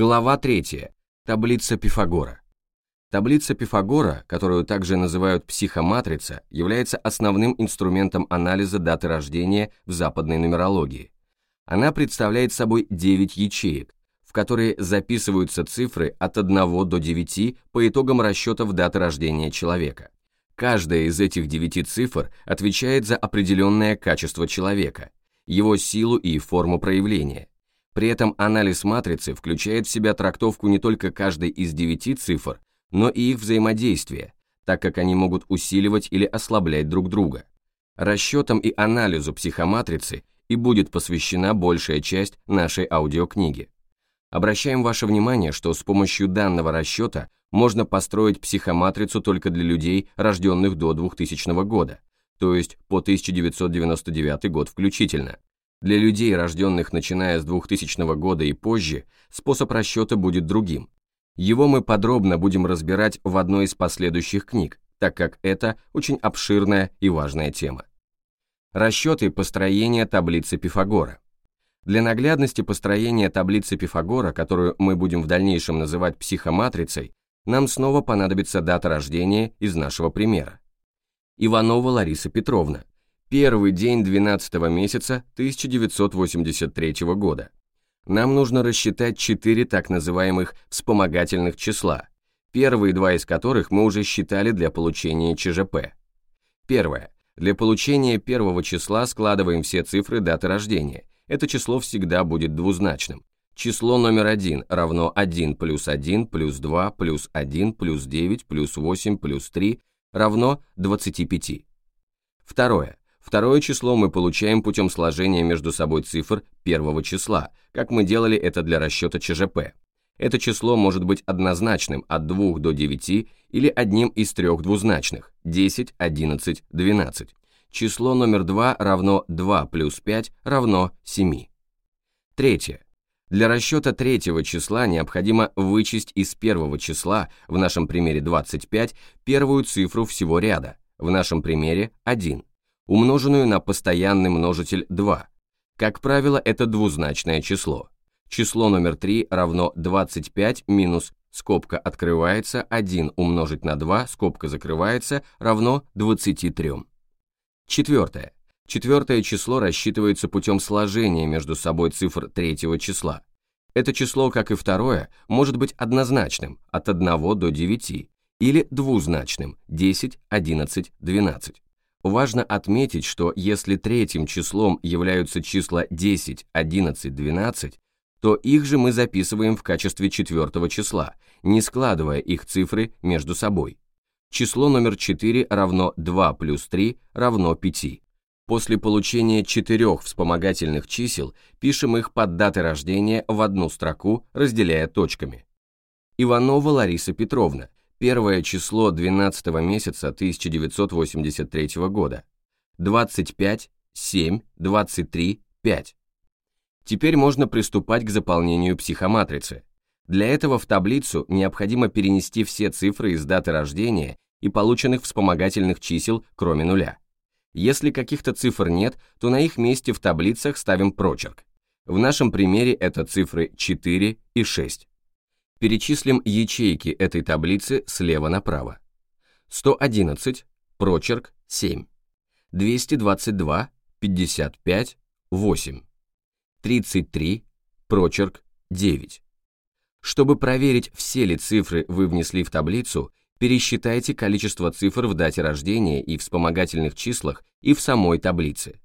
Глава 3. Таблица Пифагора. Таблица Пифагора, которую также называют психоматрица, является основным инструментом анализа даты рождения в западной нумерологии. Она представляет собой 9 ячеек, в которые записываются цифры от 1 до 9 по итогам расчетов даты рождения человека. Каждая из этих девяти цифр отвечает за определенное качество человека, его силу и форму проявления. При этом анализ матрицы включает в себя трактовку не только каждой из девяти цифр, но и их взаимодействие, так как они могут усиливать или ослаблять друг друга. Расчетам и анализу психоматрицы и будет посвящена большая часть нашей аудиокниги. Обращаем ваше внимание, что с помощью данного расчета можно построить психоматрицу только для людей, рожденных до 2000 года, то есть по 1999 год включительно. Для людей, рожденных начиная с 2000 года и позже, способ расчета будет другим. Его мы подробно будем разбирать в одной из последующих книг, так как это очень обширная и важная тема. Расчеты построения таблицы Пифагора. Для наглядности построения таблицы Пифагора, которую мы будем в дальнейшем называть психоматрицей, нам снова понадобится дата рождения из нашего примера. Иванова Лариса Петровна. Первый день 12 месяца 1983 года. Нам нужно рассчитать четыре так называемых вспомогательных числа, первые два из которых мы уже считали для получения ЧЖП. Первое. Для получения первого числа складываем все цифры даты рождения. Это число всегда будет двузначным. Число номер 1 равно 1 плюс 1 плюс 2 плюс 1 плюс 9 плюс 8 плюс 3 равно 25. Второе. Второе число мы получаем путем сложения между собой цифр первого числа, как мы делали это для расчета ЧЖП. Это число может быть однозначным от 2 до 9 или одним из трех двузначных 10, 11, 12. Число номер 2 равно 2 плюс 5 равно 7. Третье. Для расчета третьего числа необходимо вычесть из первого числа, в нашем примере 25, первую цифру всего ряда, в нашем примере 1, умноженную на постоянный множитель 2. Как правило, это двузначное число. Число номер 3 равно 25 минус скобка открывается, 1 умножить на 2, скобка закрывается, равно 23. Четвертое. Четвертое число рассчитывается путем сложения между собой цифр третьего числа. Это число, как и второе, может быть однозначным от 1 до 9 или двузначным 10, 11, 12. Важно отметить, что если третьим числом являются числа 10, 11, 12, то их же мы записываем в качестве четвертого числа, не складывая их цифры между собой. Число номер 4 равно 2 плюс 3 равно 5. После получения четырех вспомогательных чисел пишем их под датой рождения в одну строку, разделяя точками. Иванова Лариса Петровна, первое число 12 месяца 1983 года. 25, 7, 23, 5. Теперь можно приступать к заполнению психоматрицы. Для этого в таблицу необходимо перенести все цифры из даты рождения и полученных вспомогательных чисел, кроме нуля. Если каких-то цифр нет, то на их месте в таблицах ставим прочерк. В нашем примере это цифры 4 и 6. Перечислим ячейки этой таблицы слева направо. 111, прочерк 7. 222, 55, 8. 33, прочерк 9. Чтобы проверить, все ли цифры вы внесли в таблицу, Пересчитайте количество цифр в дате рождения и вспомогательных числах и в самой таблице.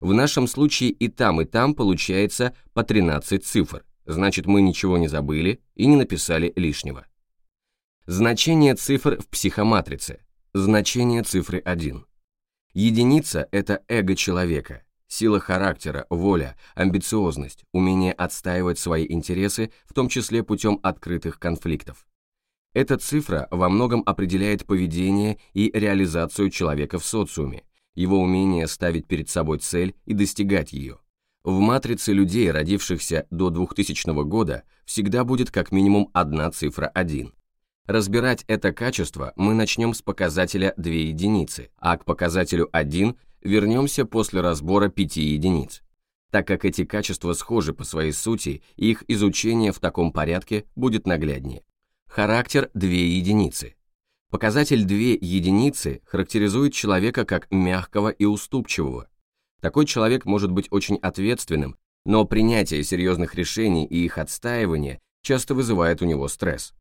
В нашем случае и там, и там получается по 13 цифр, значит мы ничего не забыли и не написали лишнего. Значение цифр в психоматрице. Значение цифры 1. Единица – это эго человека, сила характера, воля, амбициозность, умение отстаивать свои интересы, в том числе путем открытых конфликтов. Эта цифра во многом определяет поведение и реализацию человека в социуме, его умение ставить перед собой цель и достигать ее. В матрице людей, родившихся до 2000 года, всегда будет как минимум одна цифра 1. Разбирать это качество мы начнем с показателя 2 единицы, а к показателю 1 вернемся после разбора 5 единиц. так как эти качества схожи по своей сути, их изучение в таком порядке будет нагляднее. Характер – две единицы. Показатель две единицы характеризует человека как мягкого и уступчивого. Такой человек может быть очень ответственным, но принятие серьезных решений и их отстаивание часто вызывает у него стресс.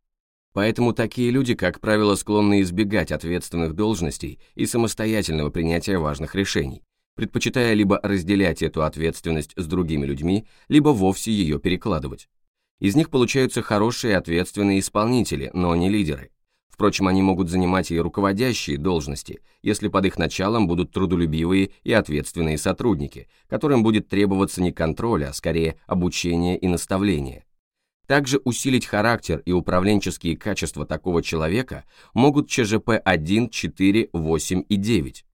Поэтому такие люди, как правило, склонны избегать ответственных должностей и самостоятельного принятия важных решений, предпочитая либо разделять эту ответственность с другими людьми, либо вовсе ее перекладывать. Из них получаются хорошие ответственные исполнители, но не лидеры. Впрочем, они могут занимать и руководящие должности, если под их началом будут трудолюбивые и ответственные сотрудники, которым будет требоваться не контроль, а скорее обучение и наставление. Также усилить характер и управленческие качества такого человека могут ЧЖП 1, 4, 8 и 9.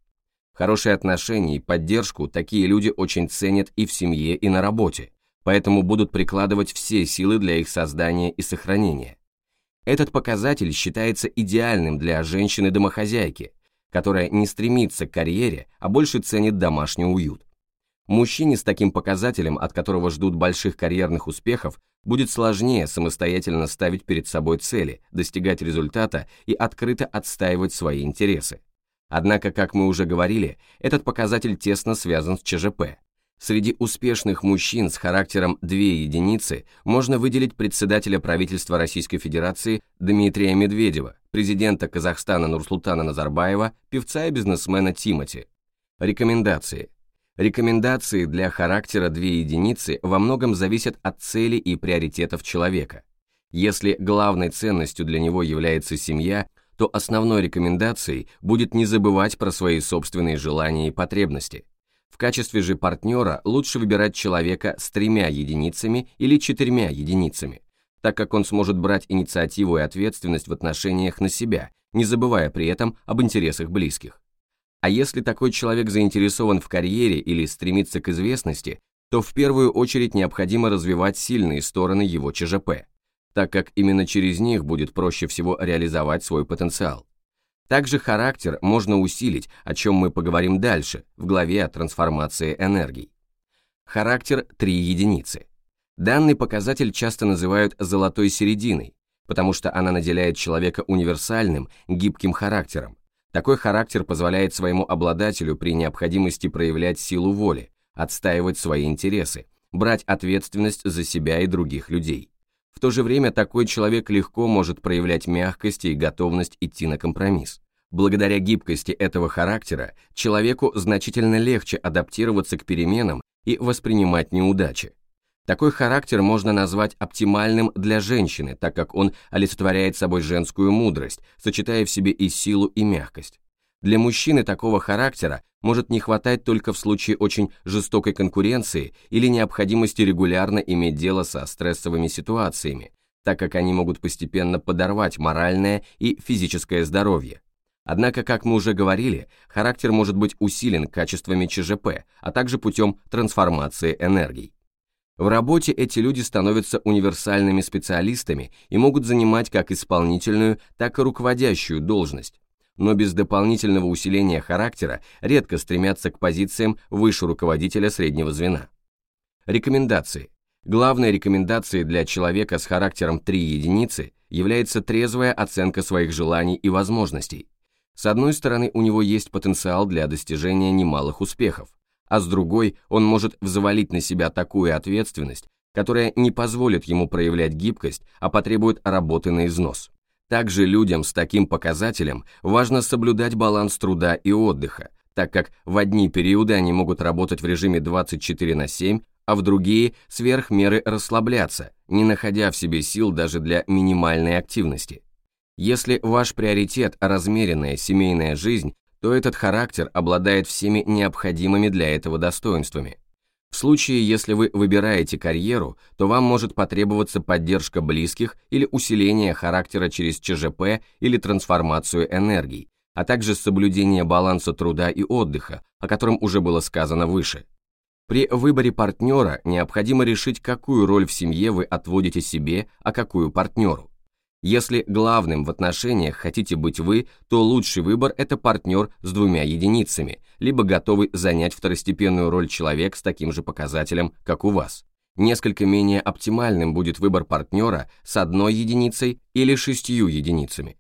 Хорошие отношения и поддержку такие люди очень ценят и в семье, и на работе, поэтому будут прикладывать все силы для их создания и сохранения. Этот показатель считается идеальным для женщины-домохозяйки, которая не стремится к карьере, а больше ценит домашний уют. Мужчине с таким показателем, от которого ждут больших карьерных успехов, будет сложнее самостоятельно ставить перед собой цели, достигать результата и открыто отстаивать свои интересы. Однако, как мы уже говорили, этот показатель тесно связан с ЧЖП. Среди успешных мужчин с характером две единицы можно выделить председателя правительства Российской Федерации Дмитрия Медведева, президента Казахстана Нурсултана Назарбаева, певца и бизнесмена Тимати. Рекомендации. Рекомендации для характера две единицы во многом зависят от цели и приоритетов человека. Если главной ценностью для него является семья, то основной рекомендацией будет не забывать про свои собственные желания и потребности. В качестве же партнера лучше выбирать человека с тремя единицами или четырьмя единицами, так как он сможет брать инициативу и ответственность в отношениях на себя, не забывая при этом об интересах близких. А если такой человек заинтересован в карьере или стремится к известности, то в первую очередь необходимо развивать сильные стороны его ЧЖП, так как именно через них будет проще всего реализовать свой потенциал. Также характер можно усилить, о чем мы поговорим дальше, в главе о трансформации энергий. Характер – три единицы. Данный показатель часто называют «золотой серединой», потому что она наделяет человека универсальным, гибким характером, такой характер позволяет своему обладателю при необходимости проявлять силу воли, отстаивать свои интересы, брать ответственность за себя и других людей. В то же время такой человек легко может проявлять мягкость и готовность идти на компромисс. Благодаря гибкости этого характера человеку значительно легче адаптироваться к переменам и воспринимать неудачи. Такой характер можно назвать оптимальным для женщины, так как он олицетворяет собой женскую мудрость, сочетая в себе и силу, и мягкость. Для мужчины такого характера может не хватать только в случае очень жестокой конкуренции или необходимости регулярно иметь дело со стрессовыми ситуациями, так как они могут постепенно подорвать моральное и физическое здоровье. Однако, как мы уже говорили, характер может быть усилен качествами ЧЖП, а также путем трансформации энергий. В работе эти люди становятся универсальными специалистами и могут занимать как исполнительную, так и руководящую должность, но без дополнительного усиления характера редко стремятся к позициям выше руководителя среднего звена. Рекомендации. Главной рекомендацией для человека с характером 3 единицы является трезвая оценка своих желаний и возможностей. С одной стороны, у него есть потенциал для достижения немалых успехов, а с другой он может взвалить на себя такую ответственность, которая не позволит ему проявлять гибкость, а потребует работы на износ. Также людям с таким показателем важно соблюдать баланс труда и отдыха, так как в одни периоды они могут работать в режиме 24 на 7, а в другие сверх меры расслабляться, не находя в себе сил даже для минимальной активности. Если ваш приоритет – размеренная семейная жизнь, то этот характер обладает всеми необходимыми для этого достоинствами. В случае, если вы выбираете карьеру, то вам может потребоваться поддержка близких или усиление характера через ЧЖП или трансформацию энергий, а также соблюдение баланса труда и отдыха, о котором уже было сказано выше. При выборе партнера необходимо решить, какую роль в семье вы отводите себе, а какую партнеру. Если главным в отношениях хотите быть вы, то лучший выбор – это партнер с двумя единицами, либо готовый занять второстепенную роль человек с таким же показателем, как у вас. Несколько менее оптимальным будет выбор партнера с одной единицей или шестью единицами.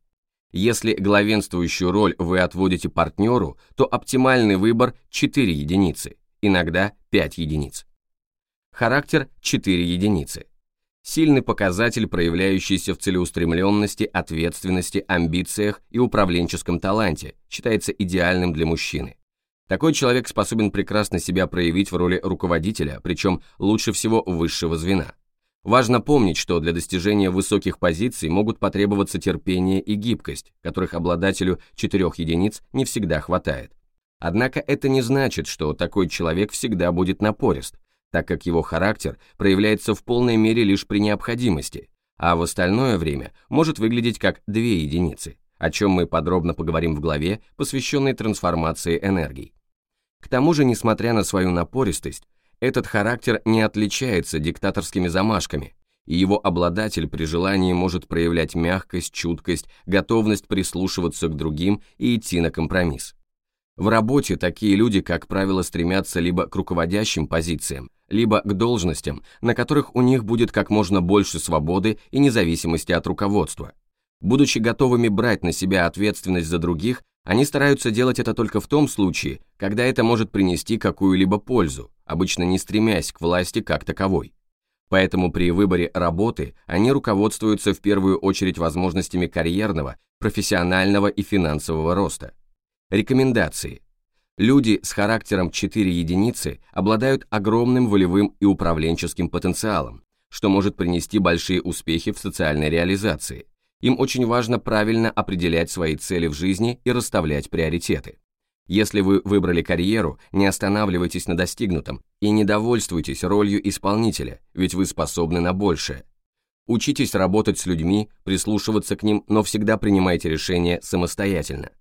Если главенствующую роль вы отводите партнеру, то оптимальный выбор 4 единицы, иногда 5 единиц. Характер 4 единицы. Сильный показатель, проявляющийся в целеустремленности, ответственности, амбициях и управленческом таланте, считается идеальным для мужчины. Такой человек способен прекрасно себя проявить в роли руководителя, причем лучше всего высшего звена. Важно помнить, что для достижения высоких позиций могут потребоваться терпение и гибкость, которых обладателю четырех единиц не всегда хватает. Однако это не значит, что такой человек всегда будет напорист, так как его характер проявляется в полной мере лишь при необходимости, а в остальное время может выглядеть как две единицы, о чем мы подробно поговорим в главе, посвященной трансформации энергий. К тому же, несмотря на свою напористость, этот характер не отличается диктаторскими замашками, и его обладатель при желании может проявлять мягкость, чуткость, готовность прислушиваться к другим и идти на компромисс. В работе такие люди, как правило, стремятся либо к руководящим позициям, либо к должностям, на которых у них будет как можно больше свободы и независимости от руководства. Будучи готовыми брать на себя ответственность за других, они стараются делать это только в том случае, когда это может принести какую-либо пользу, обычно не стремясь к власти как таковой. Поэтому при выборе работы они руководствуются в первую очередь возможностями карьерного, профессионального и финансового роста. Рекомендации. Люди с характером 4 единицы обладают огромным волевым и управленческим потенциалом, что может принести большие успехи в социальной реализации. Им очень важно правильно определять свои цели в жизни и расставлять приоритеты. Если вы выбрали карьеру, не останавливайтесь на достигнутом и не довольствуйтесь ролью исполнителя, ведь вы способны на большее. Учитесь работать с людьми, прислушиваться к ним, но всегда принимайте решения самостоятельно.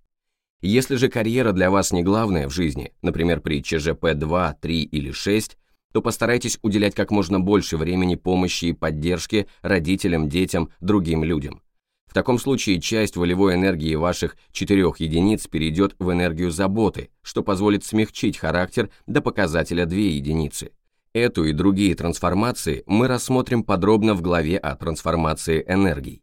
Если же карьера для вас не главная в жизни, например, при ЧЖП 2, 3 или 6, то постарайтесь уделять как можно больше времени помощи и поддержке родителям, детям, другим людям. В таком случае часть волевой энергии ваших четырех единиц перейдет в энергию заботы, что позволит смягчить характер до показателя 2 единицы. Эту и другие трансформации мы рассмотрим подробно в главе о трансформации энергий.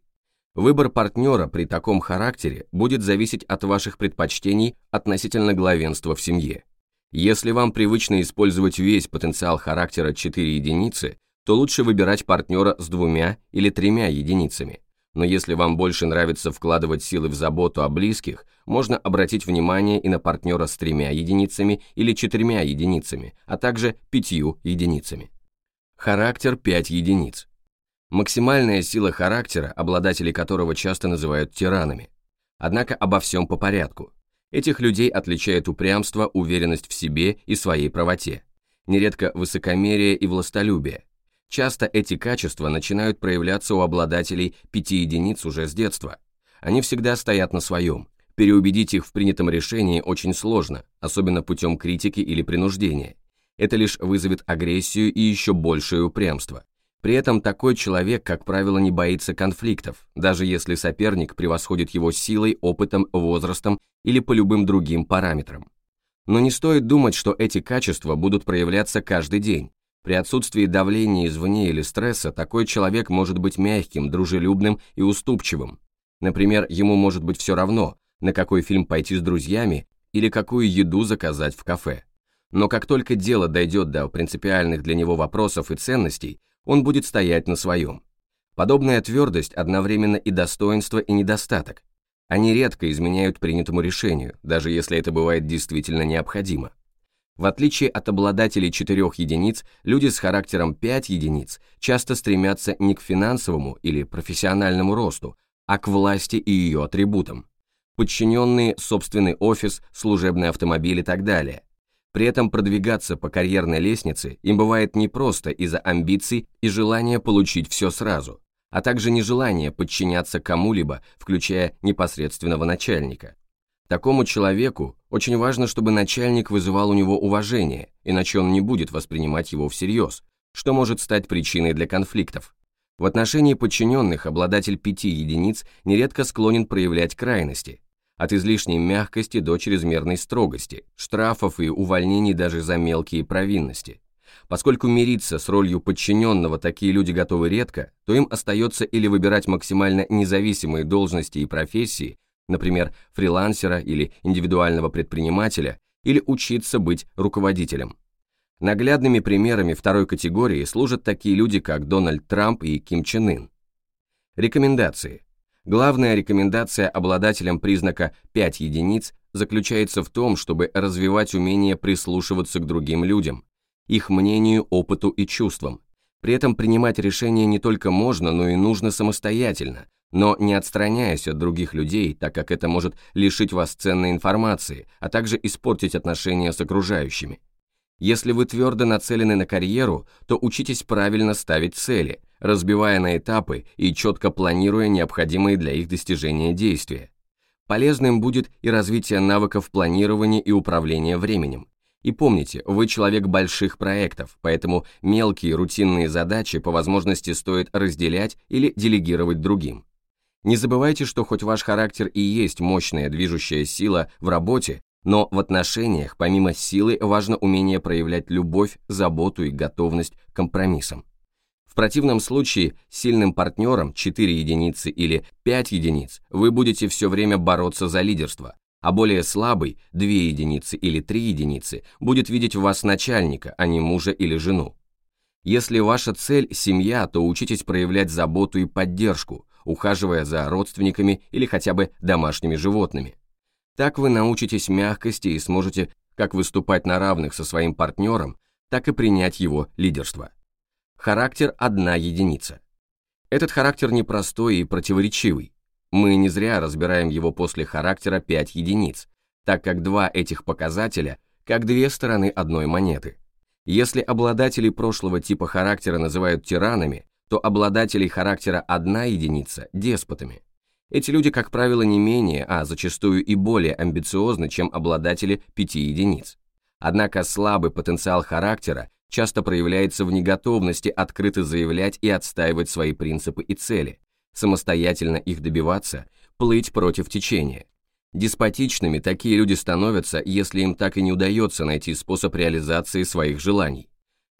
Выбор партнера при таком характере будет зависеть от ваших предпочтений относительно главенства в семье. Если вам привычно использовать весь потенциал характера 4 единицы, то лучше выбирать партнера с двумя или тремя единицами, но если вам больше нравится вкладывать силы в заботу о близких, можно обратить внимание и на партнера с тремя единицами или четырьмя единицами, а также пятью единицами. Характер 5 единиц. Максимальная сила характера, обладатели которого часто называют тиранами. Однако обо всем по порядку. Этих людей отличает упрямство, уверенность в себе и своей правоте. Нередко высокомерие и властолюбие, Часто эти качества начинают проявляться у обладателей пяти единиц уже с детства. Они всегда стоят на своем. Переубедить их в принятом решении очень сложно, особенно путем критики или принуждения. Это лишь вызовет агрессию и еще большее упрямство. При этом такой человек, как правило, не боится конфликтов, даже если соперник превосходит его силой, опытом, возрастом или по любым другим параметрам. Но не стоит думать, что эти качества будут проявляться каждый день. При отсутствии давления извне или стресса такой человек может быть мягким, дружелюбным и уступчивым. Например, ему может быть все равно, на какой фильм пойти с друзьями или какую еду заказать в кафе. Но как только дело дойдет до принципиальных для него вопросов и ценностей, он будет стоять на своем. Подобная твердость одновременно и достоинство, и недостаток. Они редко изменяют принятому решению, даже если это бывает действительно необходимо. В отличие от обладателей четырех единиц, люди с характером 5 единиц часто стремятся не к финансовому или профессиональному росту, а к власти и ее атрибутам. Подчиненные, собственный офис, служебный автомобиль и так далее. При этом продвигаться по карьерной лестнице им бывает непросто из-за амбиций и желания получить все сразу, а также нежелания подчиняться кому-либо, включая непосредственного начальника. Такому человеку очень важно, чтобы начальник вызывал у него уважение, иначе он не будет воспринимать его всерьез, что может стать причиной для конфликтов. В отношении подчиненных обладатель пяти единиц нередко склонен проявлять крайности, от излишней мягкости до чрезмерной строгости, штрафов и увольнений даже за мелкие провинности. Поскольку мириться с ролью подчиненного такие люди готовы редко, то им остается или выбирать максимально независимые должности и профессии, например, фрилансера или индивидуального предпринимателя, или учиться быть руководителем. Наглядными примерами второй категории служат такие люди, как Дональд Трамп и Ким Чен Ын. Рекомендации. Главная рекомендация обладателям признака 5 единиц заключается в том, чтобы развивать умение прислушиваться к другим людям, их мнению, опыту и чувствам. При этом принимать решения не только можно, но и нужно самостоятельно, но не отстраняясь от других людей, так как это может лишить вас ценной информации, а также испортить отношения с окружающими. Если вы твердо нацелены на карьеру, то учитесь правильно ставить цели, разбивая на этапы и четко планируя необходимые для их достижения действия. Полезным будет и развитие навыков планирования и управления временем. И помните, вы человек больших проектов, поэтому мелкие рутинные задачи по возможности стоит разделять или делегировать другим. Не забывайте, что хоть ваш характер и есть мощная движущая сила в работе, но в отношениях, помимо силы, важно умение проявлять любовь, заботу и готовность к компромиссам. В противном случае сильным партнером 4 единицы или 5 единиц вы будете все время бороться за лидерство, а более слабый 2 единицы или 3 единицы будет видеть в вас начальника, а не мужа или жену. Если ваша цель – семья, то учитесь проявлять заботу и поддержку, ухаживая за родственниками или хотя бы домашними животными. Так вы научитесь мягкости и сможете как выступать на равных со своим партнером, так и принять его лидерство. Характер – одна единица. Этот характер непростой и противоречивый. Мы не зря разбираем его после характера 5 единиц, так как два этих показателя как две стороны одной монеты. Если обладателей прошлого типа характера называют тиранами, то обладателей характера одна единица – деспотами. Эти люди, как правило, не менее, а зачастую и более амбициозны, чем обладатели пяти единиц. Однако слабый потенциал характера часто проявляется в неготовности открыто заявлять и отстаивать свои принципы и цели, самостоятельно их добиваться, плыть против течения. Деспотичными такие люди становятся, если им так и не удается найти способ реализации своих желаний.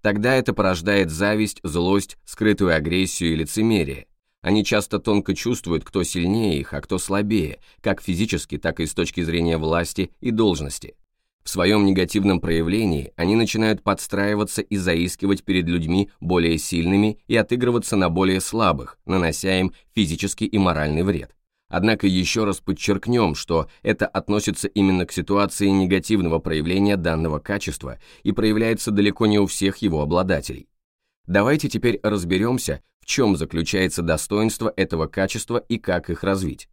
Тогда это порождает зависть, злость, скрытую агрессию и лицемерие, они часто тонко чувствуют, кто сильнее их, а кто слабее, как физически, так и с точки зрения власти и должности. В своем негативном проявлении они начинают подстраиваться и заискивать перед людьми более сильными и отыгрываться на более слабых, нанося им физический и моральный вред. Однако еще раз подчеркнем, что это относится именно к ситуации негативного проявления данного качества и проявляется далеко не у всех его обладателей. Давайте теперь разберемся, в чем заключается достоинство этого качества и как их развить.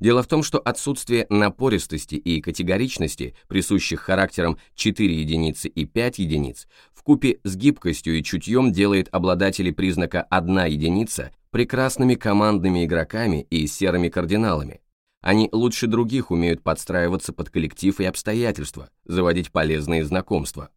Дело в том, что отсутствие напористости и категоричности, присущих характерам 4 единицы и 5 единиц, в купе с гибкостью и чутьем делает обладателей признака 1 единица прекрасными командными игроками и серыми кардиналами. Они лучше других умеют подстраиваться под коллектив и обстоятельства, заводить полезные знакомства.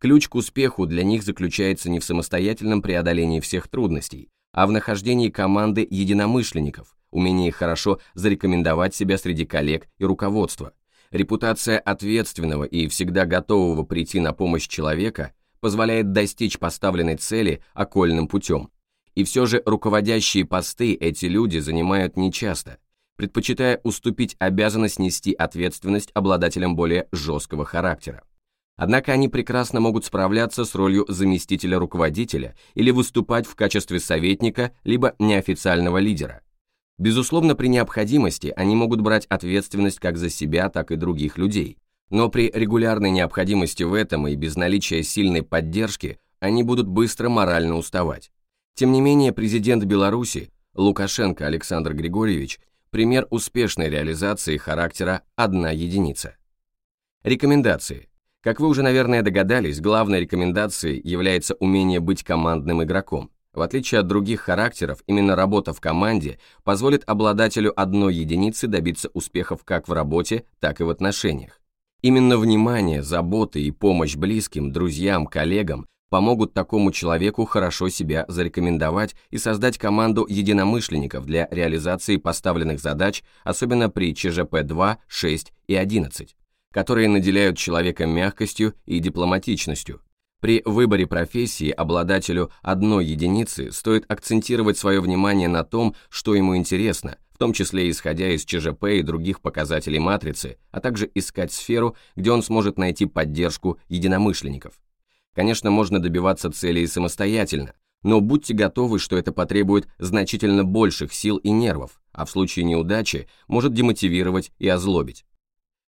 Ключ к успеху для них заключается не в самостоятельном преодолении всех трудностей, а в нахождении команды единомышленников, умении хорошо зарекомендовать себя среди коллег и руководства. Репутация ответственного и всегда готового прийти на помощь человека позволяет достичь поставленной цели окольным путем. И все же руководящие посты эти люди занимают нечасто, предпочитая уступить обязанность нести ответственность обладателям более жесткого характера. Однако они прекрасно могут справляться с ролью заместителя руководителя или выступать в качестве советника либо неофициального лидера. Безусловно, при необходимости они могут брать ответственность как за себя, так и других людей. Но при регулярной необходимости в этом и без наличия сильной поддержки они будут быстро морально уставать. Тем не менее, президент Беларуси Лукашенко Александр Григорьевич пример успешной реализации характера «одна единица». Рекомендации. Как вы уже, наверное, догадались, главной рекомендацией является умение быть командным игроком. В отличие от других характеров, именно работа в команде позволит обладателю одной единицы добиться успехов как в работе, так и в отношениях. Именно внимание, забота и помощь близким, друзьям, коллегам помогут такому человеку хорошо себя зарекомендовать и создать команду единомышленников для реализации поставленных задач, особенно при ЧЖП-2, 6 и 11, которые наделяют человека мягкостью и дипломатичностью. При выборе профессии обладателю одной единицы стоит акцентировать свое внимание на том, что ему интересно, в том числе исходя из ЧЖП и других показателей матрицы, а также искать сферу, где он сможет найти поддержку единомышленников. Конечно, можно добиваться целей самостоятельно, но будьте готовы, что это потребует значительно больших сил и нервов, а в случае неудачи может демотивировать и озлобить.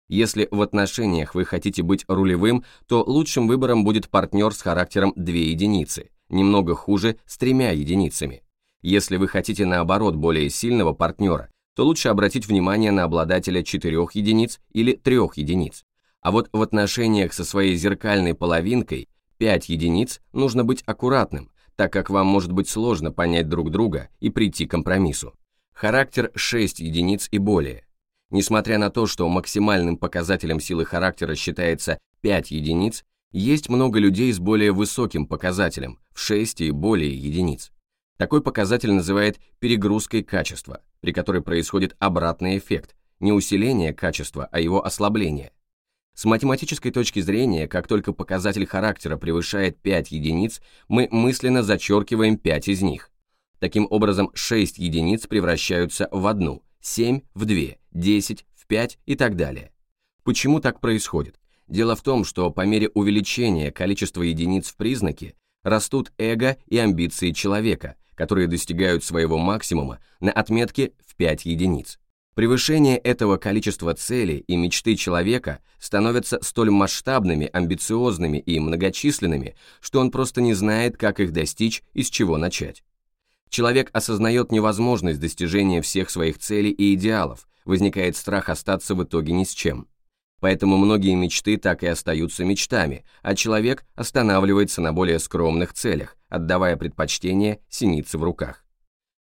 Если в отношениях вы хотите быть рулевым, то лучшим выбором будет партнер с характером 2 единицы, немного хуже с тремя единицами. Если вы хотите наоборот более сильного партнера, то лучше обратить внимание на обладателя 4 единиц или 3 единиц. А вот в отношениях со своей зеркальной половинкой 5 единиц нужно быть аккуратным, так как вам может быть сложно понять друг друга и прийти к компромиссу. Характер 6 единиц и более. Несмотря на то, что максимальным показателем силы характера считается 5 единиц, есть много людей с более высоким показателем, в 6 и более единиц. Такой показатель называют перегрузкой качества, при которой происходит обратный эффект, не усиление качества, а его ослабление. С математической точки зрения, как только показатель характера превышает 5 единиц, мы мысленно зачеркиваем 5 из них. Таким образом, 6 единиц превращаются в одну, 7 в 2, 10 в 5 и так далее. Почему так происходит? Дело в том, что по мере увеличения количества единиц в признаке растут эго и амбиции человека, которые достигают своего максимума на отметке в 5 единиц. Превышение этого количества целей и мечты человека становятся столь масштабными, амбициозными и многочисленными, что он просто не знает, как их достичь и с чего начать. Человек осознает невозможность достижения всех своих целей и идеалов, возникает страх остаться в итоге ни с чем. Поэтому многие мечты так и остаются мечтами, а человек останавливается на более скромных целях, отдавая предпочтение синице в руках.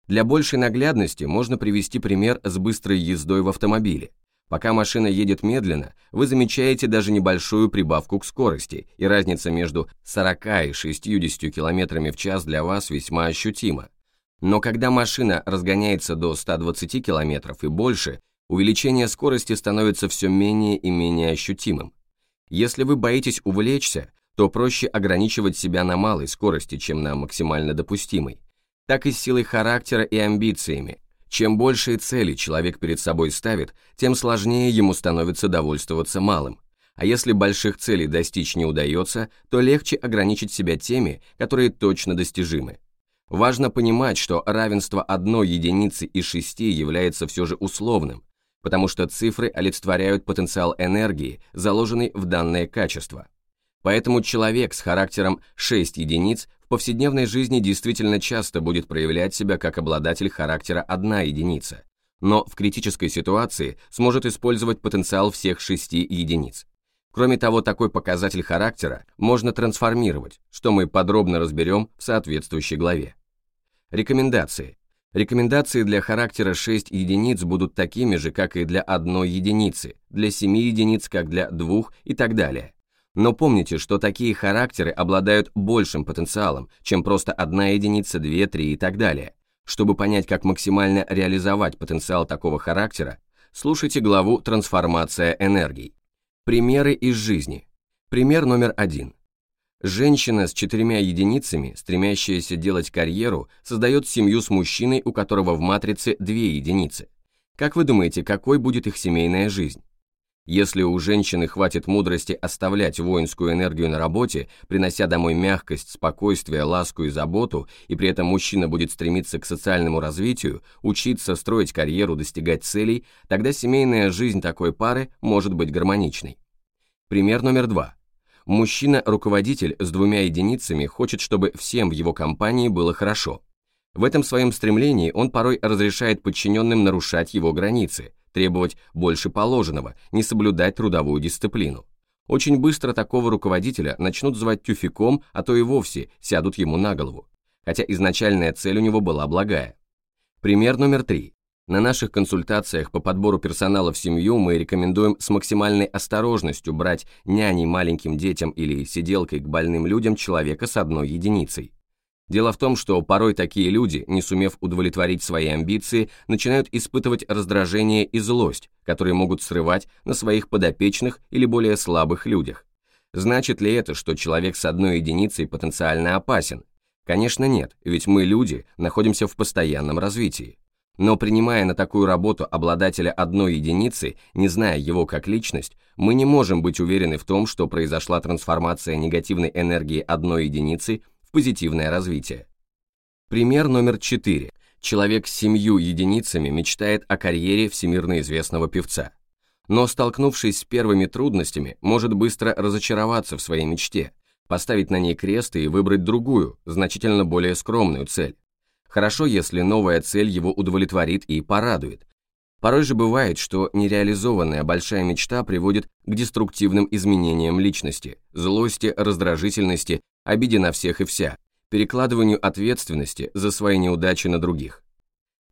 Для большей наглядности можно привести пример с быстрой ездой в автомобиле. Пока машина едет медленно, вы замечаете даже небольшую прибавку к скорости, и разница между 40 и 60 км в час для вас весьма ощутима. Но когда машина разгоняется до 120 км и больше, увеличение скорости становится все менее и менее ощутимым. Если вы боитесь увлечься, то проще ограничивать себя на малой скорости, чем на максимально допустимой так и с силой характера и амбициями. Чем большие цели человек перед собой ставит, тем сложнее ему становится довольствоваться малым. А если больших целей достичь не удается, то легче ограничить себя теми, которые точно достижимы. Важно понимать, что равенство одной единицы из шести является все же условным, потому что цифры олицетворяют потенциал энергии, заложенный в данное качество. Поэтому человек с характером 6 единиц в повседневной жизни действительно часто будет проявлять себя как обладатель характера одна единица, но в критической ситуации сможет использовать потенциал всех шести единиц. Кроме того, такой показатель характера можно трансформировать, что мы подробно разберем в соответствующей главе. Рекомендации. Рекомендации для характера 6 единиц будут такими же, как и для одной единицы, для 7 единиц, как для двух и так далее. Но помните, что такие характеры обладают большим потенциалом, чем просто одна единица, две, три и так далее. Чтобы понять, как максимально реализовать потенциал такого характера, слушайте главу «Трансформация энергий». Примеры из жизни. Пример номер один. Женщина с четырьмя единицами, стремящаяся делать карьеру, создает семью с мужчиной, у которого в матрице две единицы. Как вы думаете, какой будет их семейная жизнь? Если у женщины хватит мудрости оставлять воинскую энергию на работе, принося домой мягкость, спокойствие, ласку и заботу, и при этом мужчина будет стремиться к социальному развитию, учиться, строить карьеру, достигать целей, тогда семейная жизнь такой пары может быть гармоничной. Пример номер два. Мужчина-руководитель с двумя единицами хочет, чтобы всем в его компании было хорошо. В этом своем стремлении он порой разрешает подчиненным нарушать его границы – требовать больше положенного, не соблюдать трудовую дисциплину. Очень быстро такого руководителя начнут звать тюфиком, а то и вовсе сядут ему на голову, хотя изначальная цель у него была благая. Пример номер три. На наших консультациях по подбору персонала в семью мы рекомендуем с максимальной осторожностью брать няней маленьким детям или сиделкой к больным людям человека с одной единицей. Дело в том, что порой такие люди, не сумев удовлетворить свои амбиции, начинают испытывать раздражение и злость, которые могут срывать на своих подопечных или более слабых людях. Значит ли это, что человек с одной единицей потенциально опасен? Конечно нет, ведь мы, люди, находимся в постоянном развитии. Но принимая на такую работу обладателя одной единицы, не зная его как личность, мы не можем быть уверены в том, что произошла трансформация негативной энергии одной единицы в позитивное развитие. Пример номер 4. Человек с семью единицами мечтает о карьере всемирно известного певца. Но, столкнувшись с первыми трудностями, может быстро разочароваться в своей мечте, поставить на ней крест и выбрать другую, значительно более скромную цель. Хорошо, если новая цель его удовлетворит и порадует. Порой же бывает, что нереализованная большая мечта приводит к деструктивным изменениям личности, злости, раздражительности, обиде на всех и вся, перекладыванию ответственности за свои неудачи на других.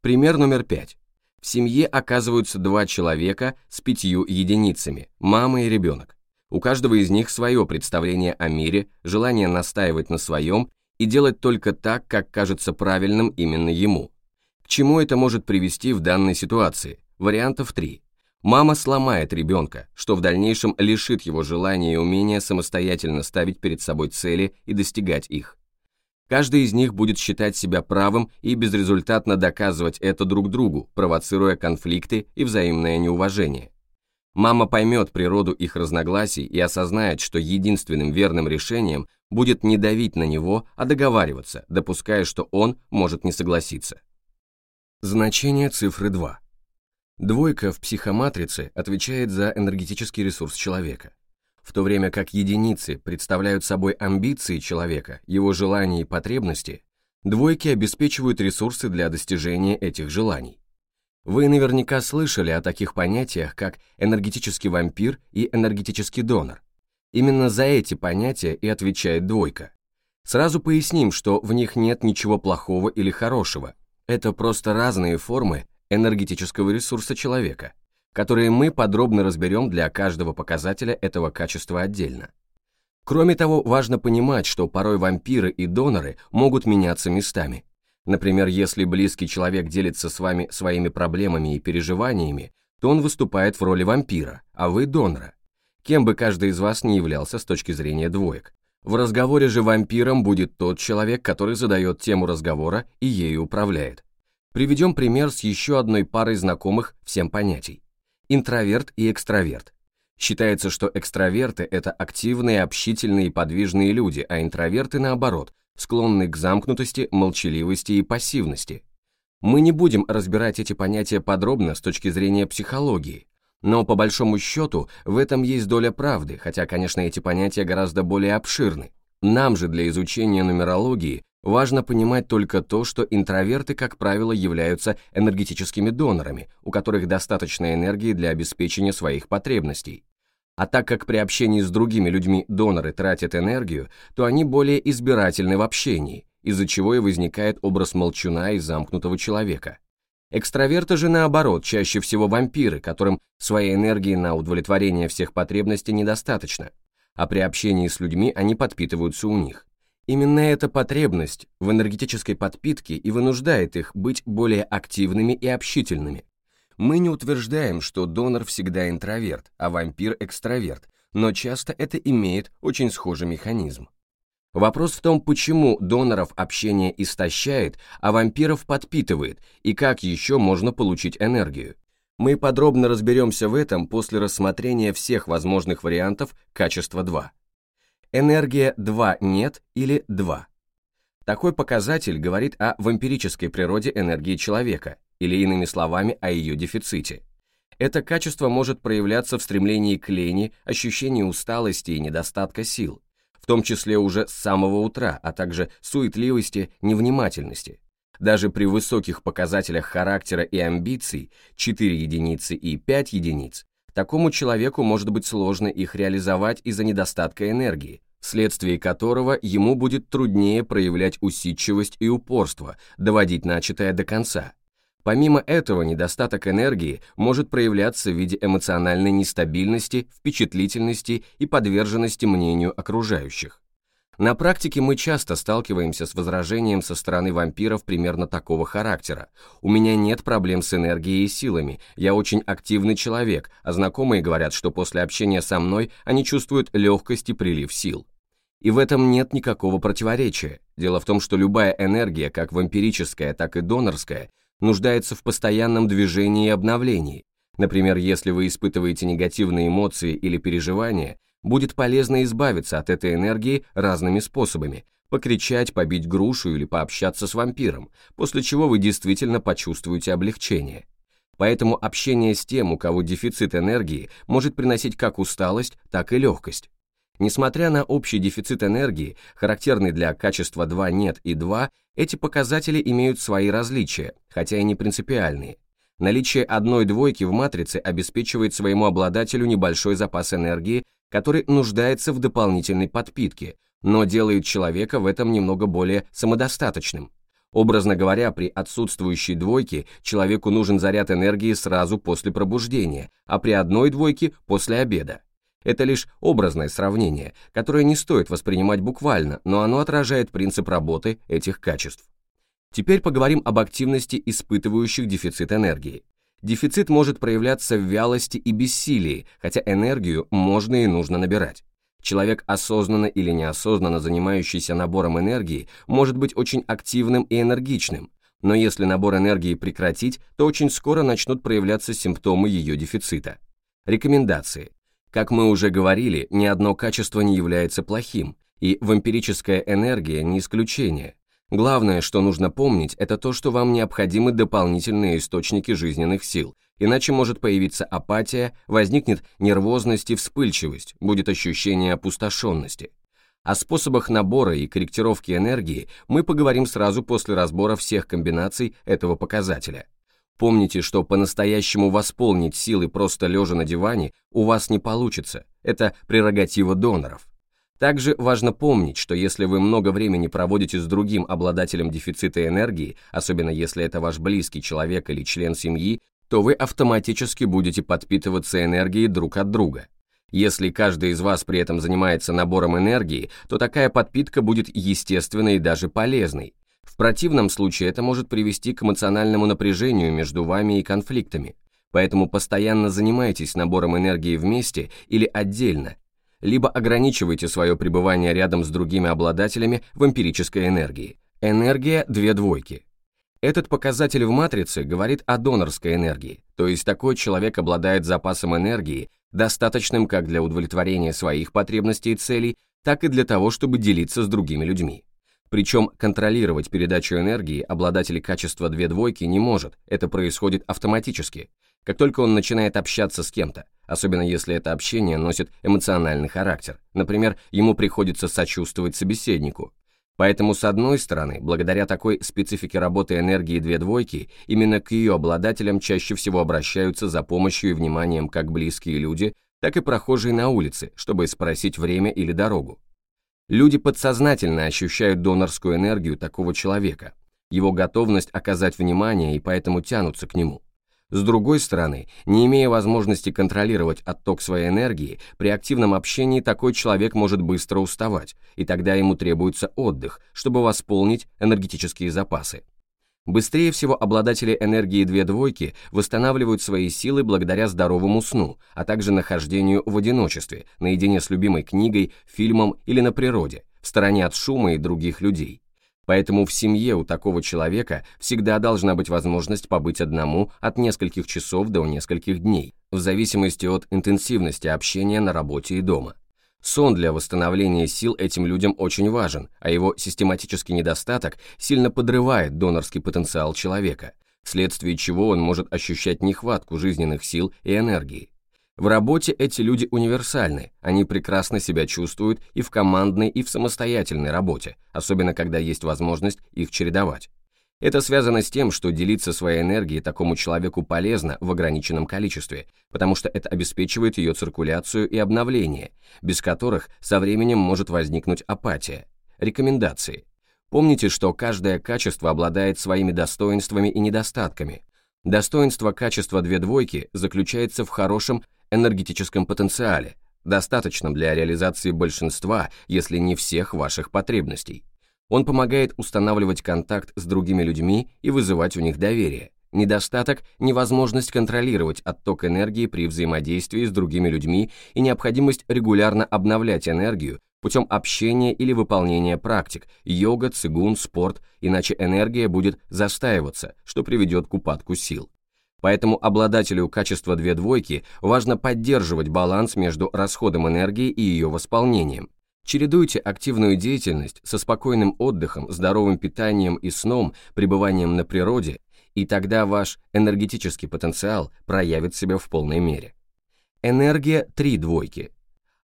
Пример номер пять. В семье оказываются два человека с пятью единицами, мама и ребенок. У каждого из них свое представление о мире, желание настаивать на своем и делать только так, как кажется правильным именно ему. К чему это может привести в данной ситуации? Вариантов три. Мама сломает ребенка, что в дальнейшем лишит его желания и умения самостоятельно ставить перед собой цели и достигать их. Каждый из них будет считать себя правым и безрезультатно доказывать это друг другу, провоцируя конфликты и взаимное неуважение. Мама поймет природу их разногласий и осознает, что единственным верным решением будет не давить на него, а договариваться, допуская, что он может не согласиться. Значение цифры 2. Двойка в психоматрице отвечает за энергетический ресурс человека. В то время как единицы представляют собой амбиции человека, его желания и потребности, двойки обеспечивают ресурсы для достижения этих желаний. Вы наверняка слышали о таких понятиях, как энергетический вампир и энергетический донор. Именно за эти понятия и отвечает двойка. Сразу поясним, что в них нет ничего плохого или хорошего. Это просто разные формы энергетического ресурса человека, которые мы подробно разберем для каждого показателя этого качества отдельно. Кроме того, важно понимать, что порой вампиры и доноры могут меняться местами. Например, если близкий человек делится с вами своими проблемами и переживаниями, то он выступает в роли вампира, а вы донора кем бы каждый из вас не являлся с точки зрения двоек. В разговоре же вампиром будет тот человек, который задает тему разговора и ею управляет. Приведем пример с еще одной парой знакомых всем понятий. Интроверт и экстраверт. Считается, что экстраверты – это активные, общительные и подвижные люди, а интроверты, наоборот, склонны к замкнутости, молчаливости и пассивности. Мы не будем разбирать эти понятия подробно с точки зрения психологии, но по большому счету в этом есть доля правды, хотя, конечно, эти понятия гораздо более обширны. Нам же для изучения нумерологии важно понимать только то, что интроверты, как правило, являются энергетическими донорами, у которых достаточно энергии для обеспечения своих потребностей. А так как при общении с другими людьми доноры тратят энергию, то они более избирательны в общении, из-за чего и возникает образ молчуна и замкнутого человека. Экстраверты же наоборот, чаще всего вампиры, которым своей энергии на удовлетворение всех потребностей недостаточно, а при общении с людьми они подпитываются у них. Именно эта потребность в энергетической подпитке и вынуждает их быть более активными и общительными. Мы не утверждаем, что донор всегда интроверт, а вампир экстраверт, но часто это имеет очень схожий механизм. Вопрос в том, почему доноров общение истощает, а вампиров подпитывает, и как еще можно получить энергию. Мы подробно разберемся в этом после рассмотрения всех возможных вариантов качества 2. Энергия 2 нет или 2. Такой показатель говорит о вампирической природе энергии человека, или иными словами, о ее дефиците. Это качество может проявляться в стремлении к лени, ощущении усталости и недостатка сил, в том числе уже с самого утра, а также суетливости, невнимательности. Даже при высоких показателях характера и амбиций 4 единицы и 5 единиц, такому человеку может быть сложно их реализовать из-за недостатка энергии, вследствие которого ему будет труднее проявлять усидчивость и упорство, доводить начатое до конца. Помимо этого, недостаток энергии может проявляться в виде эмоциональной нестабильности, впечатлительности и подверженности мнению окружающих. На практике мы часто сталкиваемся с возражением со стороны вампиров примерно такого характера. «У меня нет проблем с энергией и силами, я очень активный человек, а знакомые говорят, что после общения со мной они чувствуют легкость и прилив сил». И в этом нет никакого противоречия. Дело в том, что любая энергия, как вампирическая, так и донорская, нуждается в постоянном движении и обновлении. Например, если вы испытываете негативные эмоции или переживания, будет полезно избавиться от этой энергии разными способами, покричать, побить грушу или пообщаться с вампиром, после чего вы действительно почувствуете облегчение. Поэтому общение с тем, у кого дефицит энергии, может приносить как усталость, так и легкость. Несмотря на общий дефицит энергии, характерный для качества 2 нет и 2, эти показатели имеют свои различия, хотя и не принципиальные. Наличие одной двойки в матрице обеспечивает своему обладателю небольшой запас энергии, который нуждается в дополнительной подпитке, но делает человека в этом немного более самодостаточным. Образно говоря, при отсутствующей двойке человеку нужен заряд энергии сразу после пробуждения, а при одной двойке – после обеда. Это лишь образное сравнение, которое не стоит воспринимать буквально, но оно отражает принцип работы этих качеств. Теперь поговорим об активности испытывающих дефицит энергии. Дефицит может проявляться в вялости и бессилии, хотя энергию можно и нужно набирать. Человек, осознанно или неосознанно занимающийся набором энергии, может быть очень активным и энергичным, но если набор энергии прекратить, то очень скоро начнут проявляться симптомы ее дефицита. Рекомендации. Как мы уже говорили, ни одно качество не является плохим, и вампирическая энергия не исключение. Главное, что нужно помнить, это то, что вам необходимы дополнительные источники жизненных сил, иначе может появиться апатия, возникнет нервозность и вспыльчивость, будет ощущение опустошенности. О способах набора и корректировки энергии мы поговорим сразу после разбора всех комбинаций этого показателя. Помните, что по-настоящему восполнить силы просто лежа на диване у вас не получится, это прерогатива доноров. Также важно помнить, что если вы много времени проводите с другим обладателем дефицита энергии, особенно если это ваш близкий человек или член семьи, то вы автоматически будете подпитываться энергией друг от друга. Если каждый из вас при этом занимается набором энергии, то такая подпитка будет естественной и даже полезной, в противном случае это может привести к эмоциональному напряжению между вами и конфликтами. Поэтому постоянно занимайтесь набором энергии вместе или отдельно, либо ограничивайте свое пребывание рядом с другими обладателями вампирической энергии. Энергия – две двойки. Этот показатель в матрице говорит о донорской энергии, то есть такой человек обладает запасом энергии, достаточным как для удовлетворения своих потребностей и целей, так и для того, чтобы делиться с другими людьми. Причем контролировать передачу энергии обладатель качества две двойки не может, это происходит автоматически, как только он начинает общаться с кем-то, особенно если это общение носит эмоциональный характер. Например, ему приходится сочувствовать собеседнику. Поэтому, с одной стороны, благодаря такой специфике работы энергии две двойки, именно к ее обладателям чаще всего обращаются за помощью и вниманием как близкие люди, так и прохожие на улице, чтобы спросить время или дорогу. Люди подсознательно ощущают донорскую энергию такого человека, его готовность оказать внимание и поэтому тянутся к нему. С другой стороны, не имея возможности контролировать отток своей энергии, при активном общении такой человек может быстро уставать, и тогда ему требуется отдых, чтобы восполнить энергетические запасы. Быстрее всего обладатели энергии две двойки восстанавливают свои силы благодаря здоровому сну, а также нахождению в одиночестве, наедине с любимой книгой, фильмом или на природе, в стороне от шума и других людей. Поэтому в семье у такого человека всегда должна быть возможность побыть одному от нескольких часов до нескольких дней, в зависимости от интенсивности общения на работе и дома. Сон для восстановления сил этим людям очень важен, а его систематический недостаток сильно подрывает донорский потенциал человека, вследствие чего он может ощущать нехватку жизненных сил и энергии. В работе эти люди универсальны, они прекрасно себя чувствуют и в командной, и в самостоятельной работе, особенно когда есть возможность их чередовать. Это связано с тем, что делиться своей энергией такому человеку полезно в ограниченном количестве, потому что это обеспечивает ее циркуляцию и обновление, без которых со временем может возникнуть апатия. Рекомендации. Помните, что каждое качество обладает своими достоинствами и недостатками. Достоинство качества две двойки заключается в хорошем энергетическом потенциале, достаточном для реализации большинства, если не всех ваших потребностей. Он помогает устанавливать контакт с другими людьми и вызывать у них доверие. Недостаток – невозможность контролировать отток энергии при взаимодействии с другими людьми и необходимость регулярно обновлять энергию путем общения или выполнения практик – йога, цигун, спорт, иначе энергия будет застаиваться, что приведет к упадку сил. Поэтому обладателю качества две двойки важно поддерживать баланс между расходом энергии и ее восполнением. Чередуйте активную деятельность со спокойным отдыхом, здоровым питанием и сном, пребыванием на природе, и тогда ваш энергетический потенциал проявит себя в полной мере. Энергия три двойки –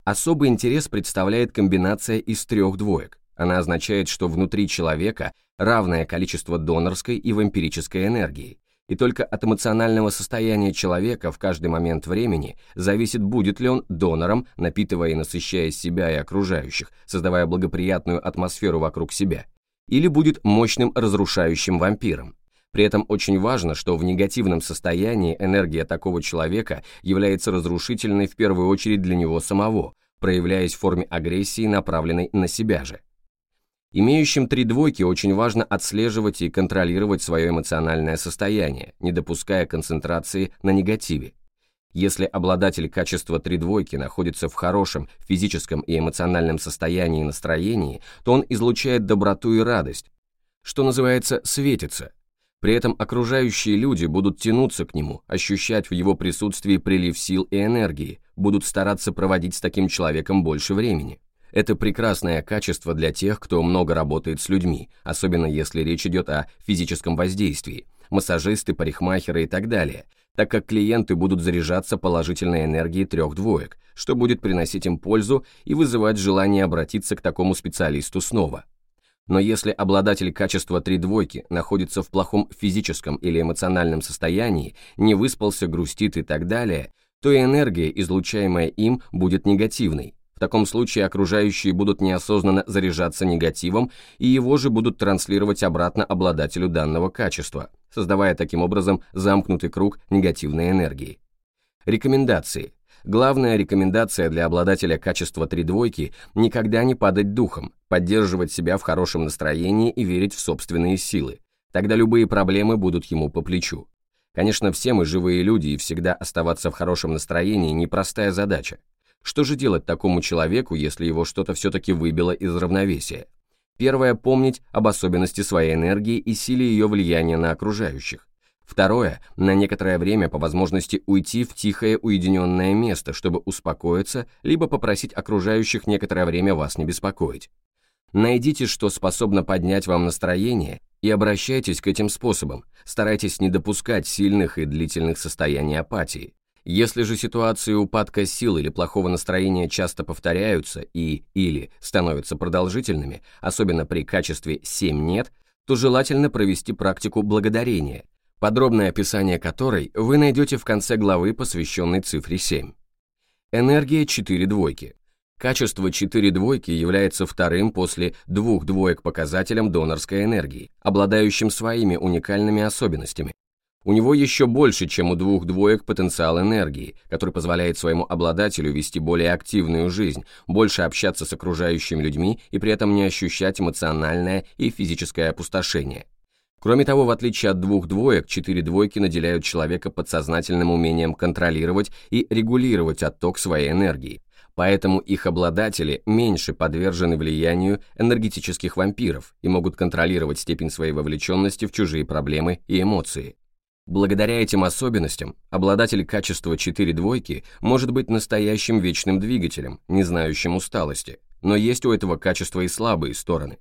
Особый интерес представляет комбинация из трех двоек. Она означает, что внутри человека равное количество донорской и вампирической энергии, и только от эмоционального состояния человека в каждый момент времени зависит, будет ли он донором, напитывая и насыщая себя и окружающих, создавая благоприятную атмосферу вокруг себя, или будет мощным разрушающим вампиром. При этом очень важно, что в негативном состоянии энергия такого человека является разрушительной в первую очередь для него самого, проявляясь в форме агрессии, направленной на себя же. Имеющим три двойки очень важно отслеживать и контролировать свое эмоциональное состояние, не допуская концентрации на негативе. Если обладатель качества три двойки находится в хорошем физическом и эмоциональном состоянии и настроении, то он излучает доброту и радость, что называется светится, при этом окружающие люди будут тянуться к нему, ощущать в его присутствии прилив сил и энергии, будут стараться проводить с таким человеком больше времени. Это прекрасное качество для тех, кто много работает с людьми, особенно если речь идет о физическом воздействии, массажисты, парикмахеры и так далее, так как клиенты будут заряжаться положительной энергией трех двоек, что будет приносить им пользу и вызывать желание обратиться к такому специалисту снова. Но если обладатель качества три двойки находится в плохом физическом или эмоциональном состоянии, не выспался, грустит и так далее, то и энергия, излучаемая им, будет негативной. В таком случае окружающие будут неосознанно заряжаться негативом и его же будут транслировать обратно обладателю данного качества, создавая таким образом замкнутый круг негативной энергии. Рекомендации. Главная рекомендация для обладателя качества три двойки – никогда не падать духом, поддерживать себя в хорошем настроении и верить в собственные силы. Тогда любые проблемы будут ему по плечу. Конечно, все мы живые люди, и всегда оставаться в хорошем настроении – непростая задача. Что же делать такому человеку, если его что-то все-таки выбило из равновесия? Первое – помнить об особенности своей энергии и силе ее влияния на окружающих. Второе, на некоторое время по возможности уйти в тихое уединенное место, чтобы успокоиться, либо попросить окружающих некоторое время вас не беспокоить. Найдите, что способно поднять вам настроение, и обращайтесь к этим способам, старайтесь не допускать сильных и длительных состояний апатии. Если же ситуации упадка сил или плохого настроения часто повторяются и или становятся продолжительными, особенно при качестве 7 «нет», то желательно провести практику благодарения – подробное описание которой вы найдете в конце главы, посвященной цифре 7. Энергия 4 двойки. Качество 4 двойки является вторым после двух двоек показателем донорской энергии, обладающим своими уникальными особенностями. У него еще больше, чем у двух двоек потенциал энергии, который позволяет своему обладателю вести более активную жизнь, больше общаться с окружающими людьми и при этом не ощущать эмоциональное и физическое опустошение. Кроме того, в отличие от двух двоек, четыре двойки наделяют человека подсознательным умением контролировать и регулировать отток своей энергии. Поэтому их обладатели меньше подвержены влиянию энергетических вампиров и могут контролировать степень своей вовлеченности в чужие проблемы и эмоции. Благодаря этим особенностям, обладатель качества 4 двойки может быть настоящим вечным двигателем, не знающим усталости, но есть у этого качества и слабые стороны.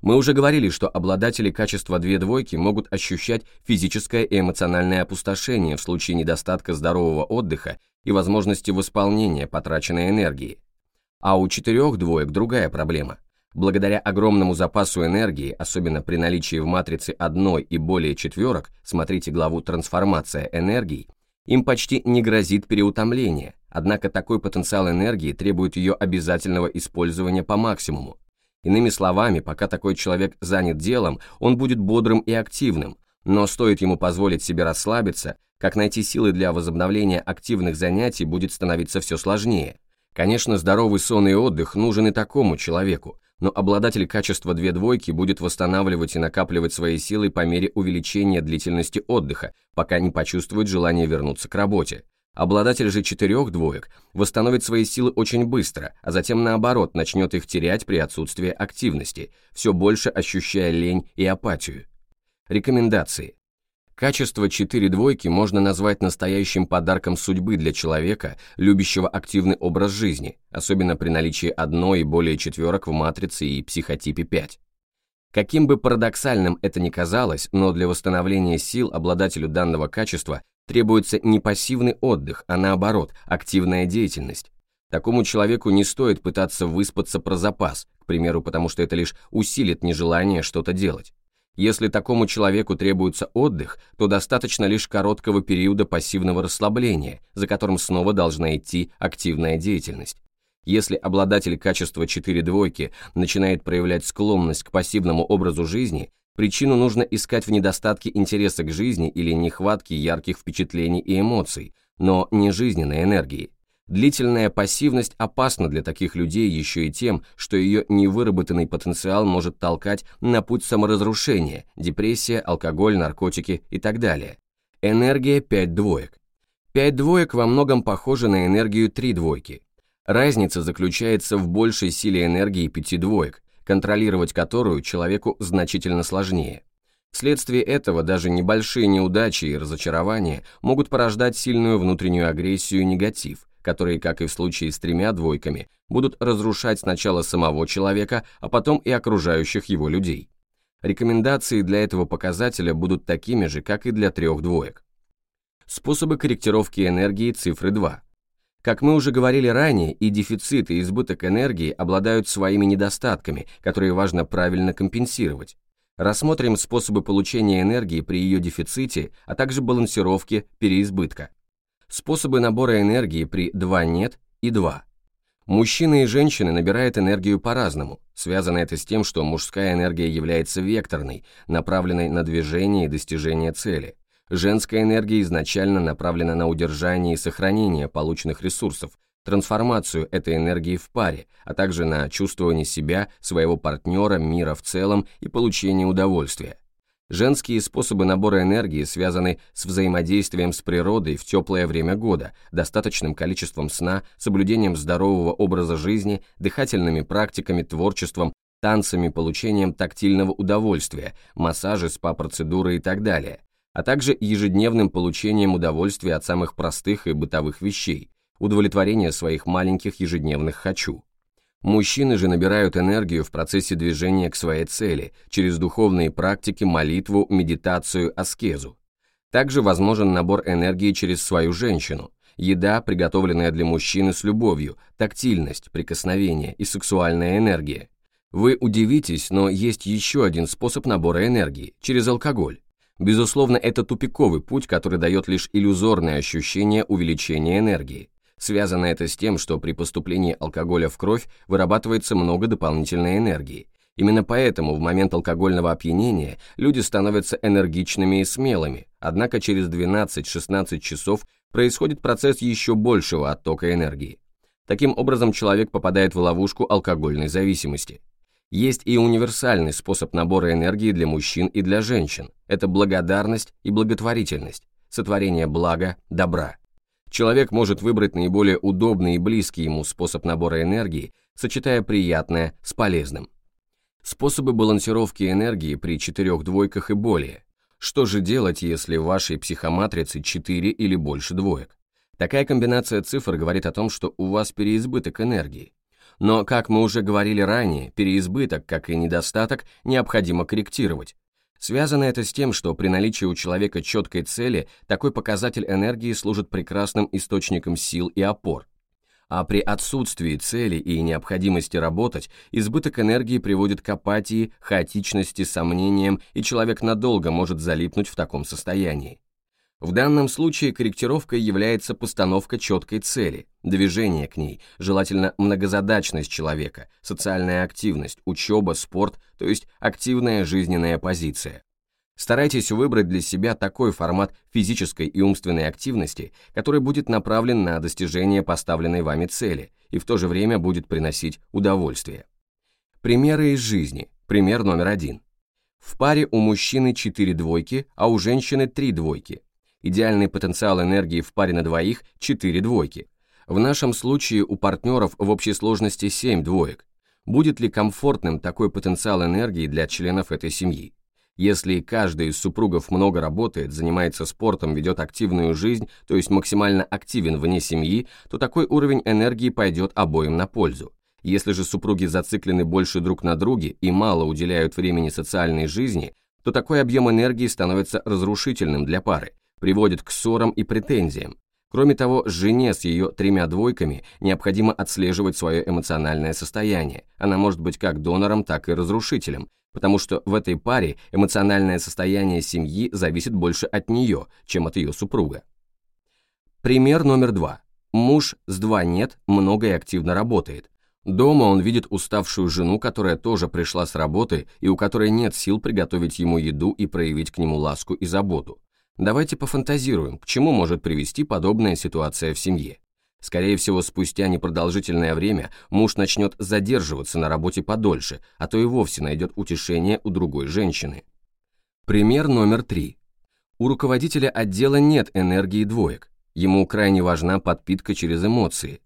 Мы уже говорили, что обладатели качества две двойки могут ощущать физическое и эмоциональное опустошение в случае недостатка здорового отдыха и возможности восполнения потраченной энергии. А у четырех двоек другая проблема. Благодаря огромному запасу энергии, особенно при наличии в матрице одной и более четверок, смотрите главу «Трансформация энергии», им почти не грозит переутомление, однако такой потенциал энергии требует ее обязательного использования по максимуму, Иными словами, пока такой человек занят делом, он будет бодрым и активным, Но стоит ему позволить себе расслабиться, как найти силы для возобновления активных занятий будет становиться все сложнее. Конечно, здоровый сон и отдых нужен и такому человеку, но обладатель качества две двойки будет восстанавливать и накапливать свои силы по мере увеличения длительности отдыха, пока не почувствует желание вернуться к работе. Обладатель же четырех двоек восстановит свои силы очень быстро, а затем наоборот начнет их терять при отсутствии активности, все больше ощущая лень и апатию. Рекомендации. Качество четыре двойки можно назвать настоящим подарком судьбы для человека, любящего активный образ жизни, особенно при наличии одной и более четверок в матрице и психотипе 5. Каким бы парадоксальным это ни казалось, но для восстановления сил обладателю данного качества требуется не пассивный отдых, а наоборот, активная деятельность. Такому человеку не стоит пытаться выспаться про запас, к примеру, потому что это лишь усилит нежелание что-то делать. Если такому человеку требуется отдых, то достаточно лишь короткого периода пассивного расслабления, за которым снова должна идти активная деятельность. Если обладатель качества 4 двойки начинает проявлять склонность к пассивному образу жизни, причину нужно искать в недостатке интереса к жизни или нехватке ярких впечатлений и эмоций, но не жизненной энергии. Длительная пассивность опасна для таких людей еще и тем, что ее невыработанный потенциал может толкать на путь саморазрушения, депрессия, алкоголь, наркотики и так далее. Энергия 5 двоек. 5 двоек во многом похожа на энергию 3 двойки. Разница заключается в большей силе энергии 5 двоек, контролировать которую человеку значительно сложнее. Вследствие этого даже небольшие неудачи и разочарования могут порождать сильную внутреннюю агрессию и негатив, которые, как и в случае с тремя двойками, будут разрушать сначала самого человека, а потом и окружающих его людей. Рекомендации для этого показателя будут такими же, как и для трех двоек. Способы корректировки энергии цифры 2. Как мы уже говорили ранее, и дефицит, и избыток энергии обладают своими недостатками, которые важно правильно компенсировать. Рассмотрим способы получения энергии при ее дефиците, а также балансировки переизбытка. Способы набора энергии при 2 нет и 2. Мужчины и женщины набирают энергию по-разному. Связано это с тем, что мужская энергия является векторной, направленной на движение и достижение цели. Женская энергия изначально направлена на удержание и сохранение полученных ресурсов, трансформацию этой энергии в паре, а также на чувствование себя, своего партнера, мира в целом и получение удовольствия. Женские способы набора энергии связаны с взаимодействием с природой в теплое время года, достаточным количеством сна, соблюдением здорового образа жизни, дыхательными практиками, творчеством, танцами, получением тактильного удовольствия, массажи, спа-процедуры и так далее, а также ежедневным получением удовольствия от самых простых и бытовых вещей, удовлетворения своих маленьких ежедневных «хочу». Мужчины же набирают энергию в процессе движения к своей цели, через духовные практики, молитву, медитацию, аскезу. Также возможен набор энергии через свою женщину. Еда, приготовленная для мужчины с любовью, тактильность, прикосновение и сексуальная энергия. Вы удивитесь, но есть еще один способ набора энергии – через алкоголь. Безусловно, это тупиковый путь, который дает лишь иллюзорное ощущение увеличения энергии. Связано это с тем, что при поступлении алкоголя в кровь вырабатывается много дополнительной энергии. Именно поэтому в момент алкогольного опьянения люди становятся энергичными и смелыми, однако через 12-16 часов происходит процесс еще большего оттока энергии. Таким образом, человек попадает в ловушку алкогольной зависимости. Есть и универсальный способ набора энергии для мужчин и для женщин. Это благодарность и благотворительность, сотворение блага, добра. Человек может выбрать наиболее удобный и близкий ему способ набора энергии, сочетая приятное с полезным. Способы балансировки энергии при четырех двойках и более. Что же делать, если в вашей психоматрице 4 или больше двоек? Такая комбинация цифр говорит о том, что у вас переизбыток энергии. Но, как мы уже говорили ранее, переизбыток, как и недостаток, необходимо корректировать, Связано это с тем, что при наличии у человека четкой цели такой показатель энергии служит прекрасным источником сил и опор. А при отсутствии цели и необходимости работать, избыток энергии приводит к апатии, хаотичности, сомнениям, и человек надолго может залипнуть в таком состоянии. В данном случае корректировкой является постановка четкой цели, движение к ней, желательно многозадачность человека, социальная активность, учеба, спорт, то есть активная жизненная позиция. Старайтесь выбрать для себя такой формат физической и умственной активности, который будет направлен на достижение поставленной вами цели и в то же время будет приносить удовольствие. Примеры из жизни. Пример номер один. В паре у мужчины 4 двойки, а у женщины 3 двойки. Идеальный потенциал энергии в паре на двоих – 4 двойки. В нашем случае у партнеров в общей сложности 7 двоек. Будет ли комфортным такой потенциал энергии для членов этой семьи? Если каждый из супругов много работает, занимается спортом, ведет активную жизнь, то есть максимально активен вне семьи, то такой уровень энергии пойдет обоим на пользу. Если же супруги зациклены больше друг на друге и мало уделяют времени социальной жизни, то такой объем энергии становится разрушительным для пары, приводит к ссорам и претензиям. Кроме того, жене с ее тремя двойками необходимо отслеживать свое эмоциональное состояние. Она может быть как донором, так и разрушителем, потому что в этой паре эмоциональное состояние семьи зависит больше от нее, чем от ее супруга. Пример номер два. Муж с два нет, много и активно работает. Дома он видит уставшую жену, которая тоже пришла с работы и у которой нет сил приготовить ему еду и проявить к нему ласку и заботу. Давайте пофантазируем, к чему может привести подобная ситуация в семье. Скорее всего, спустя непродолжительное время муж начнет задерживаться на работе подольше, а то и вовсе найдет утешение у другой женщины. Пример номер три. У руководителя отдела нет энергии двоек. Ему крайне важна подпитка через эмоции.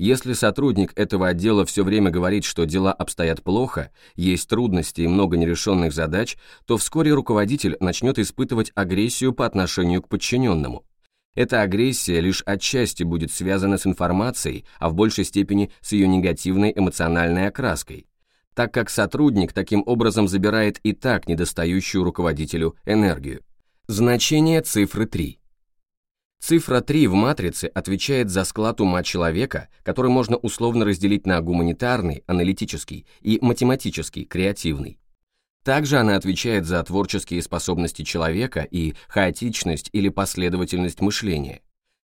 Если сотрудник этого отдела все время говорит, что дела обстоят плохо, есть трудности и много нерешенных задач, то вскоре руководитель начнет испытывать агрессию по отношению к подчиненному. Эта агрессия лишь отчасти будет связана с информацией, а в большей степени с ее негативной эмоциональной окраской, так как сотрудник таким образом забирает и так недостающую руководителю энергию. Значение цифры 3. Цифра 3 в матрице отвечает за склад ума человека, который можно условно разделить на гуманитарный, аналитический и математический, креативный. Также она отвечает за творческие способности человека и хаотичность или последовательность мышления.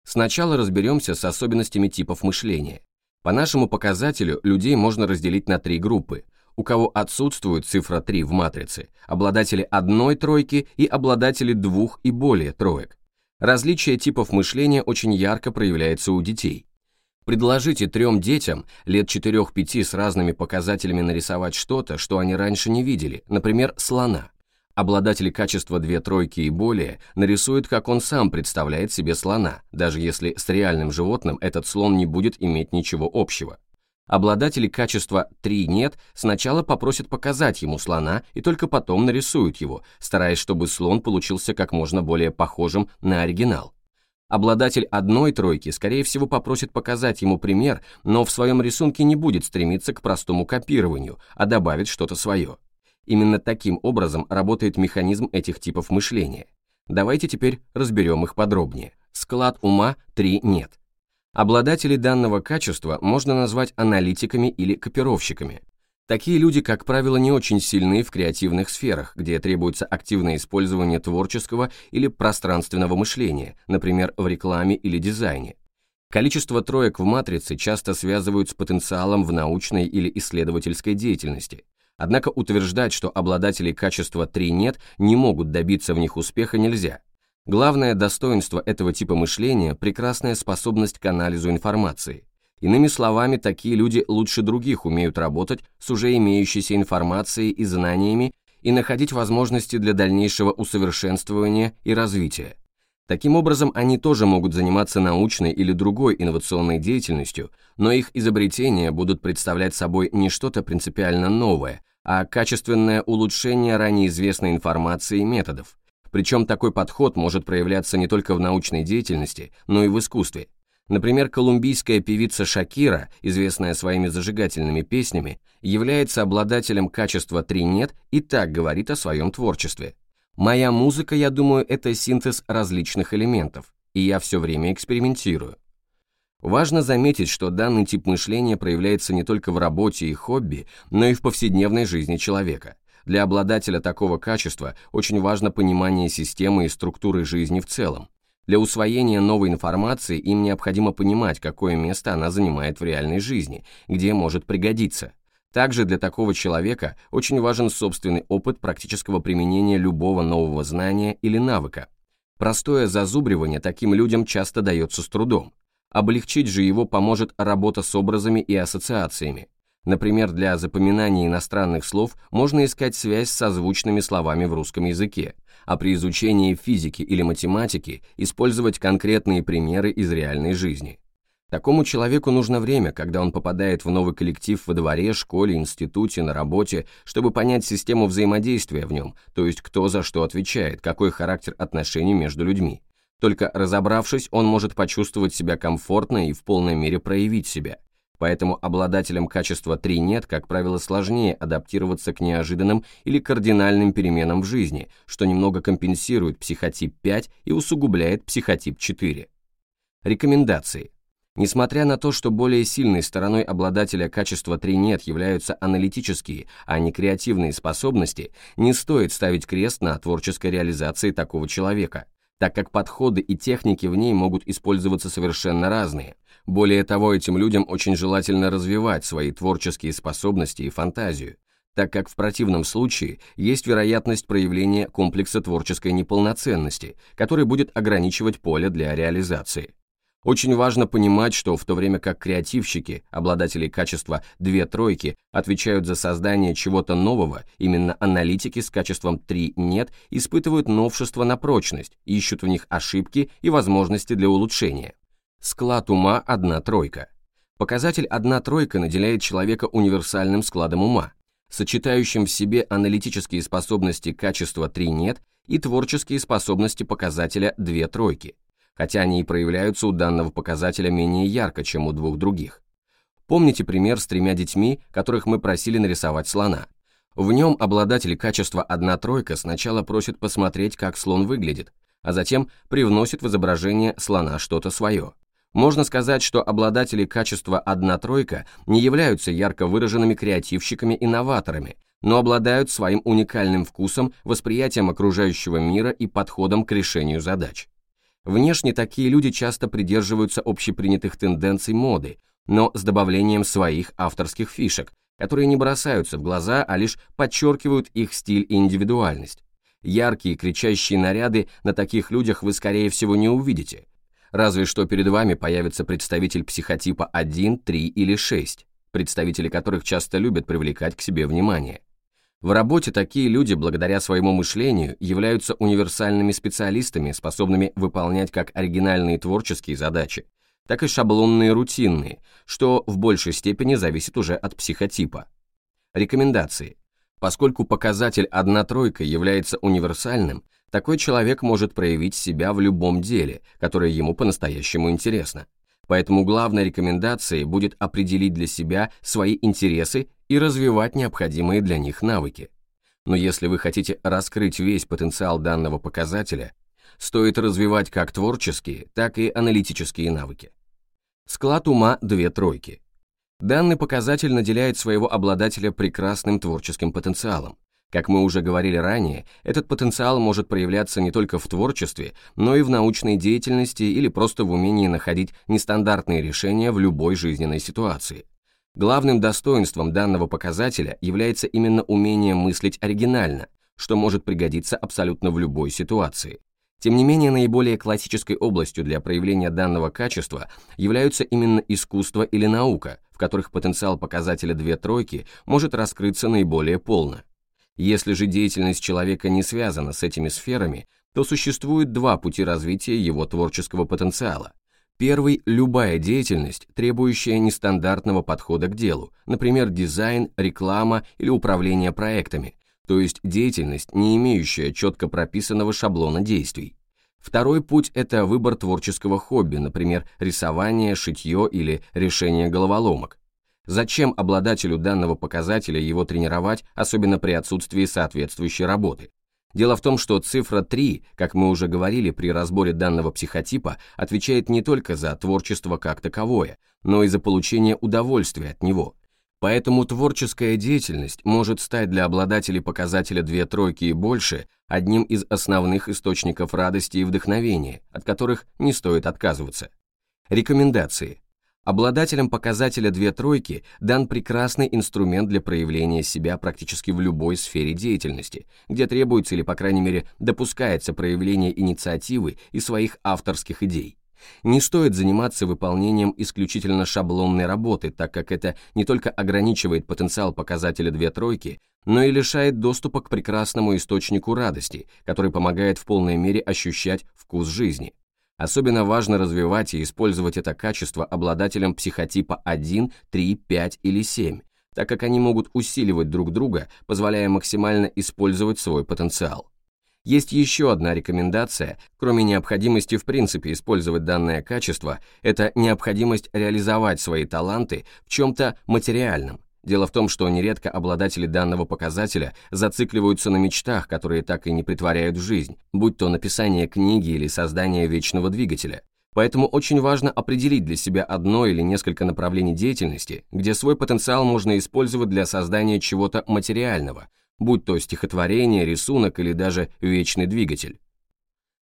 Сначала разберемся с особенностями типов мышления. По нашему показателю людей можно разделить на три группы. У кого отсутствует цифра 3 в матрице, обладатели одной тройки и обладатели двух и более троек. Различие типов мышления очень ярко проявляется у детей. Предложите трем детям лет 4-5 с разными показателями нарисовать что-то, что они раньше не видели, например, слона. Обладатель качества две тройки и более нарисует, как он сам представляет себе слона, даже если с реальным животным этот слон не будет иметь ничего общего. Обладатели качества 3 нет сначала попросят показать ему слона и только потом нарисуют его, стараясь, чтобы слон получился как можно более похожим на оригинал. Обладатель одной тройки, скорее всего, попросит показать ему пример, но в своем рисунке не будет стремиться к простому копированию, а добавит что-то свое. Именно таким образом работает механизм этих типов мышления. Давайте теперь разберем их подробнее. Склад ума 3 нет. Обладателей данного качества можно назвать аналитиками или копировщиками. Такие люди, как правило, не очень сильны в креативных сферах, где требуется активное использование творческого или пространственного мышления, например, в рекламе или дизайне. Количество троек в матрице часто связывают с потенциалом в научной или исследовательской деятельности. Однако утверждать, что обладателей качества 3 нет, не могут добиться в них успеха нельзя. Главное достоинство этого типа мышления – прекрасная способность к анализу информации – Иными словами, такие люди лучше других умеют работать с уже имеющейся информацией и знаниями и находить возможности для дальнейшего усовершенствования и развития. Таким образом, они тоже могут заниматься научной или другой инновационной деятельностью, но их изобретения будут представлять собой не что-то принципиально новое, а качественное улучшение ранее известной информации и методов. Причем такой подход может проявляться не только в научной деятельности, но и в искусстве. Например, колумбийская певица Шакира, известная своими зажигательными песнями, является обладателем качества «три нет» и так говорит о своем творчестве. «Моя музыка, я думаю, это синтез различных элементов, и я все время экспериментирую». Важно заметить, что данный тип мышления проявляется не только в работе и хобби, но и в повседневной жизни человека. Для обладателя такого качества очень важно понимание системы и структуры жизни в целом. Для усвоения новой информации им необходимо понимать, какое место она занимает в реальной жизни, где может пригодиться. Также для такого человека очень важен собственный опыт практического применения любого нового знания или навыка. Простое зазубривание таким людям часто дается с трудом. Облегчить же его поможет работа с образами и ассоциациями. Например, для запоминания иностранных слов можно искать связь с созвучными словами в русском языке, а при изучении физики или математики использовать конкретные примеры из реальной жизни. Такому человеку нужно время, когда он попадает в новый коллектив во дворе, школе, институте, на работе, чтобы понять систему взаимодействия в нем, то есть кто за что отвечает, какой характер отношений между людьми. Только разобравшись, он может почувствовать себя комфортно и в полной мере проявить себя. Поэтому обладателям качества 3 нет, как правило, сложнее адаптироваться к неожиданным или кардинальным переменам в жизни, что немного компенсирует психотип 5 и усугубляет психотип 4. Рекомендации. Несмотря на то, что более сильной стороной обладателя качества 3 нет являются аналитические, а не креативные способности, не стоит ставить крест на творческой реализации такого человека, так как подходы и техники в ней могут использоваться совершенно разные. Более того, этим людям очень желательно развивать свои творческие способности и фантазию, так как в противном случае есть вероятность проявления комплекса творческой неполноценности, который будет ограничивать поле для реализации. Очень важно понимать, что в то время как креативщики, обладатели качества две тройки, отвечают за создание чего-то нового, именно аналитики с качеством 3 нет испытывают новшество на прочность, ищут в них ошибки и возможности для улучшения. Склад ума – одна тройка. Показатель одна тройка наделяет человека универсальным складом ума, сочетающим в себе аналитические способности качества 3 нет и творческие способности показателя две тройки – хотя они и проявляются у данного показателя менее ярко, чем у двух других. Помните пример с тремя детьми, которых мы просили нарисовать слона? В нем обладатель качества одна тройка сначала просит посмотреть, как слон выглядит, а затем привносит в изображение слона что-то свое. Можно сказать, что обладатели качества одна тройка не являются ярко выраженными креативщиками-инноваторами, но обладают своим уникальным вкусом, восприятием окружающего мира и подходом к решению задач. Внешне такие люди часто придерживаются общепринятых тенденций моды, но с добавлением своих авторских фишек, которые не бросаются в глаза, а лишь подчеркивают их стиль и индивидуальность. Яркие кричащие наряды на таких людях вы, скорее всего, не увидите. Разве что перед вами появится представитель психотипа 1, 3 или 6, представители которых часто любят привлекать к себе внимание. В работе такие люди, благодаря своему мышлению, являются универсальными специалистами, способными выполнять как оригинальные творческие задачи, так и шаблонные рутинные, что в большей степени зависит уже от психотипа. Рекомендации. Поскольку показатель одна тройка является универсальным, такой человек может проявить себя в любом деле, которое ему по-настоящему интересно. Поэтому главной рекомендацией будет определить для себя свои интересы и развивать необходимые для них навыки. Но если вы хотите раскрыть весь потенциал данного показателя, стоит развивать как творческие, так и аналитические навыки. Склад ума – две тройки. Данный показатель наделяет своего обладателя прекрасным творческим потенциалом. Как мы уже говорили ранее, этот потенциал может проявляться не только в творчестве, но и в научной деятельности или просто в умении находить нестандартные решения в любой жизненной ситуации. Главным достоинством данного показателя является именно умение мыслить оригинально, что может пригодиться абсолютно в любой ситуации. Тем не менее, наиболее классической областью для проявления данного качества являются именно искусство или наука, в которых потенциал показателя две тройки может раскрыться наиболее полно. Если же деятельность человека не связана с этими сферами, то существует два пути развития его творческого потенциала. Первый – любая деятельность, требующая нестандартного подхода к делу, например, дизайн, реклама или управление проектами, то есть деятельность, не имеющая четко прописанного шаблона действий. Второй путь – это выбор творческого хобби, например, рисование, шитье или решение головоломок. Зачем обладателю данного показателя его тренировать, особенно при отсутствии соответствующей работы? Дело в том, что цифра 3, как мы уже говорили при разборе данного психотипа, отвечает не только за творчество как таковое, но и за получение удовольствия от него. Поэтому творческая деятельность может стать для обладателей показателя две тройки и больше одним из основных источников радости и вдохновения, от которых не стоит отказываться. Рекомендации. Обладателям показателя две тройки дан прекрасный инструмент для проявления себя практически в любой сфере деятельности, где требуется или, по крайней мере, допускается проявление инициативы и своих авторских идей. Не стоит заниматься выполнением исключительно шаблонной работы, так как это не только ограничивает потенциал показателя две тройки, но и лишает доступа к прекрасному источнику радости, который помогает в полной мере ощущать вкус жизни. Особенно важно развивать и использовать это качество обладателям психотипа 1, 3, 5 или 7, так как они могут усиливать друг друга, позволяя максимально использовать свой потенциал. Есть еще одна рекомендация, кроме необходимости в принципе использовать данное качество, это необходимость реализовать свои таланты в чем-то материальном. Дело в том, что нередко обладатели данного показателя зацикливаются на мечтах, которые так и не притворяют в жизнь, будь то написание книги или создание вечного двигателя. Поэтому очень важно определить для себя одно или несколько направлений деятельности, где свой потенциал можно использовать для создания чего-то материального – будь то стихотворение, рисунок или даже вечный двигатель.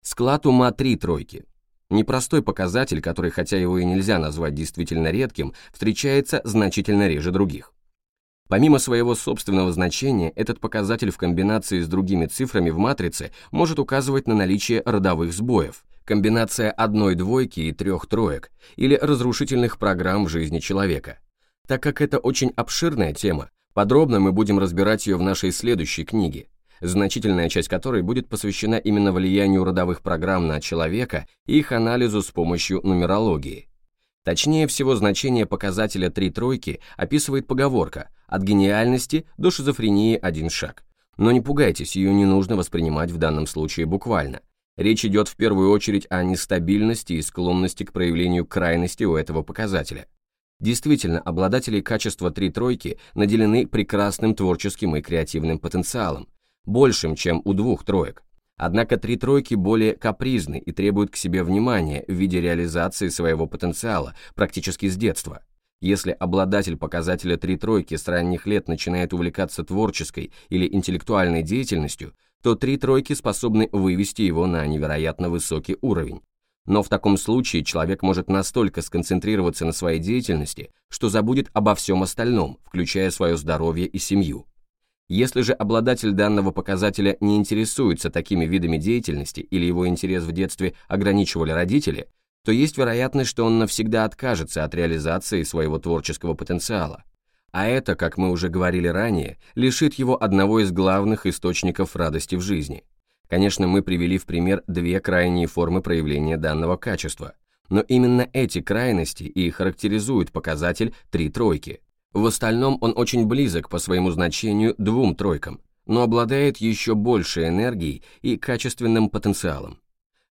Склад ума три тройки. Непростой показатель, который, хотя его и нельзя назвать действительно редким, встречается значительно реже других. Помимо своего собственного значения, этот показатель в комбинации с другими цифрами в матрице может указывать на наличие родовых сбоев, комбинация одной двойки и трех троек, или разрушительных программ в жизни человека. Так как это очень обширная тема, Подробно мы будем разбирать ее в нашей следующей книге, значительная часть которой будет посвящена именно влиянию родовых программ на человека и их анализу с помощью нумерологии. Точнее всего, значение показателя три тройки описывает поговорка «от гениальности до шизофрении один шаг». Но не пугайтесь, ее не нужно воспринимать в данном случае буквально. Речь идет в первую очередь о нестабильности и склонности к проявлению крайности у этого показателя. Действительно, обладатели качества три тройки наделены прекрасным творческим и креативным потенциалом, большим, чем у двух троек. Однако три тройки более капризны и требуют к себе внимания в виде реализации своего потенциала практически с детства. Если обладатель показателя три тройки с ранних лет начинает увлекаться творческой или интеллектуальной деятельностью, то три тройки способны вывести его на невероятно высокий уровень. Но в таком случае человек может настолько сконцентрироваться на своей деятельности, что забудет обо всем остальном, включая свое здоровье и семью. Если же обладатель данного показателя не интересуется такими видами деятельности или его интерес в детстве ограничивали родители, то есть вероятность, что он навсегда откажется от реализации своего творческого потенциала. А это, как мы уже говорили ранее, лишит его одного из главных источников радости в жизни – Конечно, мы привели в пример две крайние формы проявления данного качества, но именно эти крайности и характеризуют показатель три тройки. В остальном он очень близок по своему значению двум тройкам, но обладает еще большей энергией и качественным потенциалом.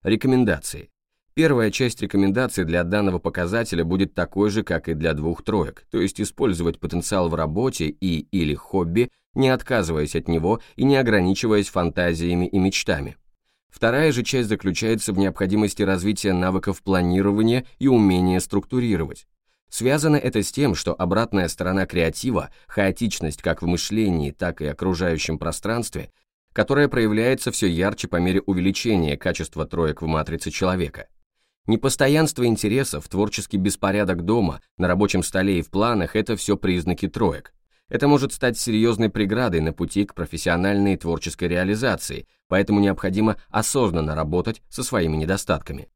Рекомендации. Первая часть рекомендаций для данного показателя будет такой же, как и для двух троек, то есть использовать потенциал в работе и или хобби, не отказываясь от него и не ограничиваясь фантазиями и мечтами. Вторая же часть заключается в необходимости развития навыков планирования и умения структурировать. Связано это с тем, что обратная сторона креатива, хаотичность как в мышлении, так и окружающем пространстве, которая проявляется все ярче по мере увеличения качества троек в матрице человека – Непостоянство интересов, творческий беспорядок дома, на рабочем столе и в планах – это все признаки троек. Это может стать серьезной преградой на пути к профессиональной и творческой реализации, поэтому необходимо осознанно работать со своими недостатками.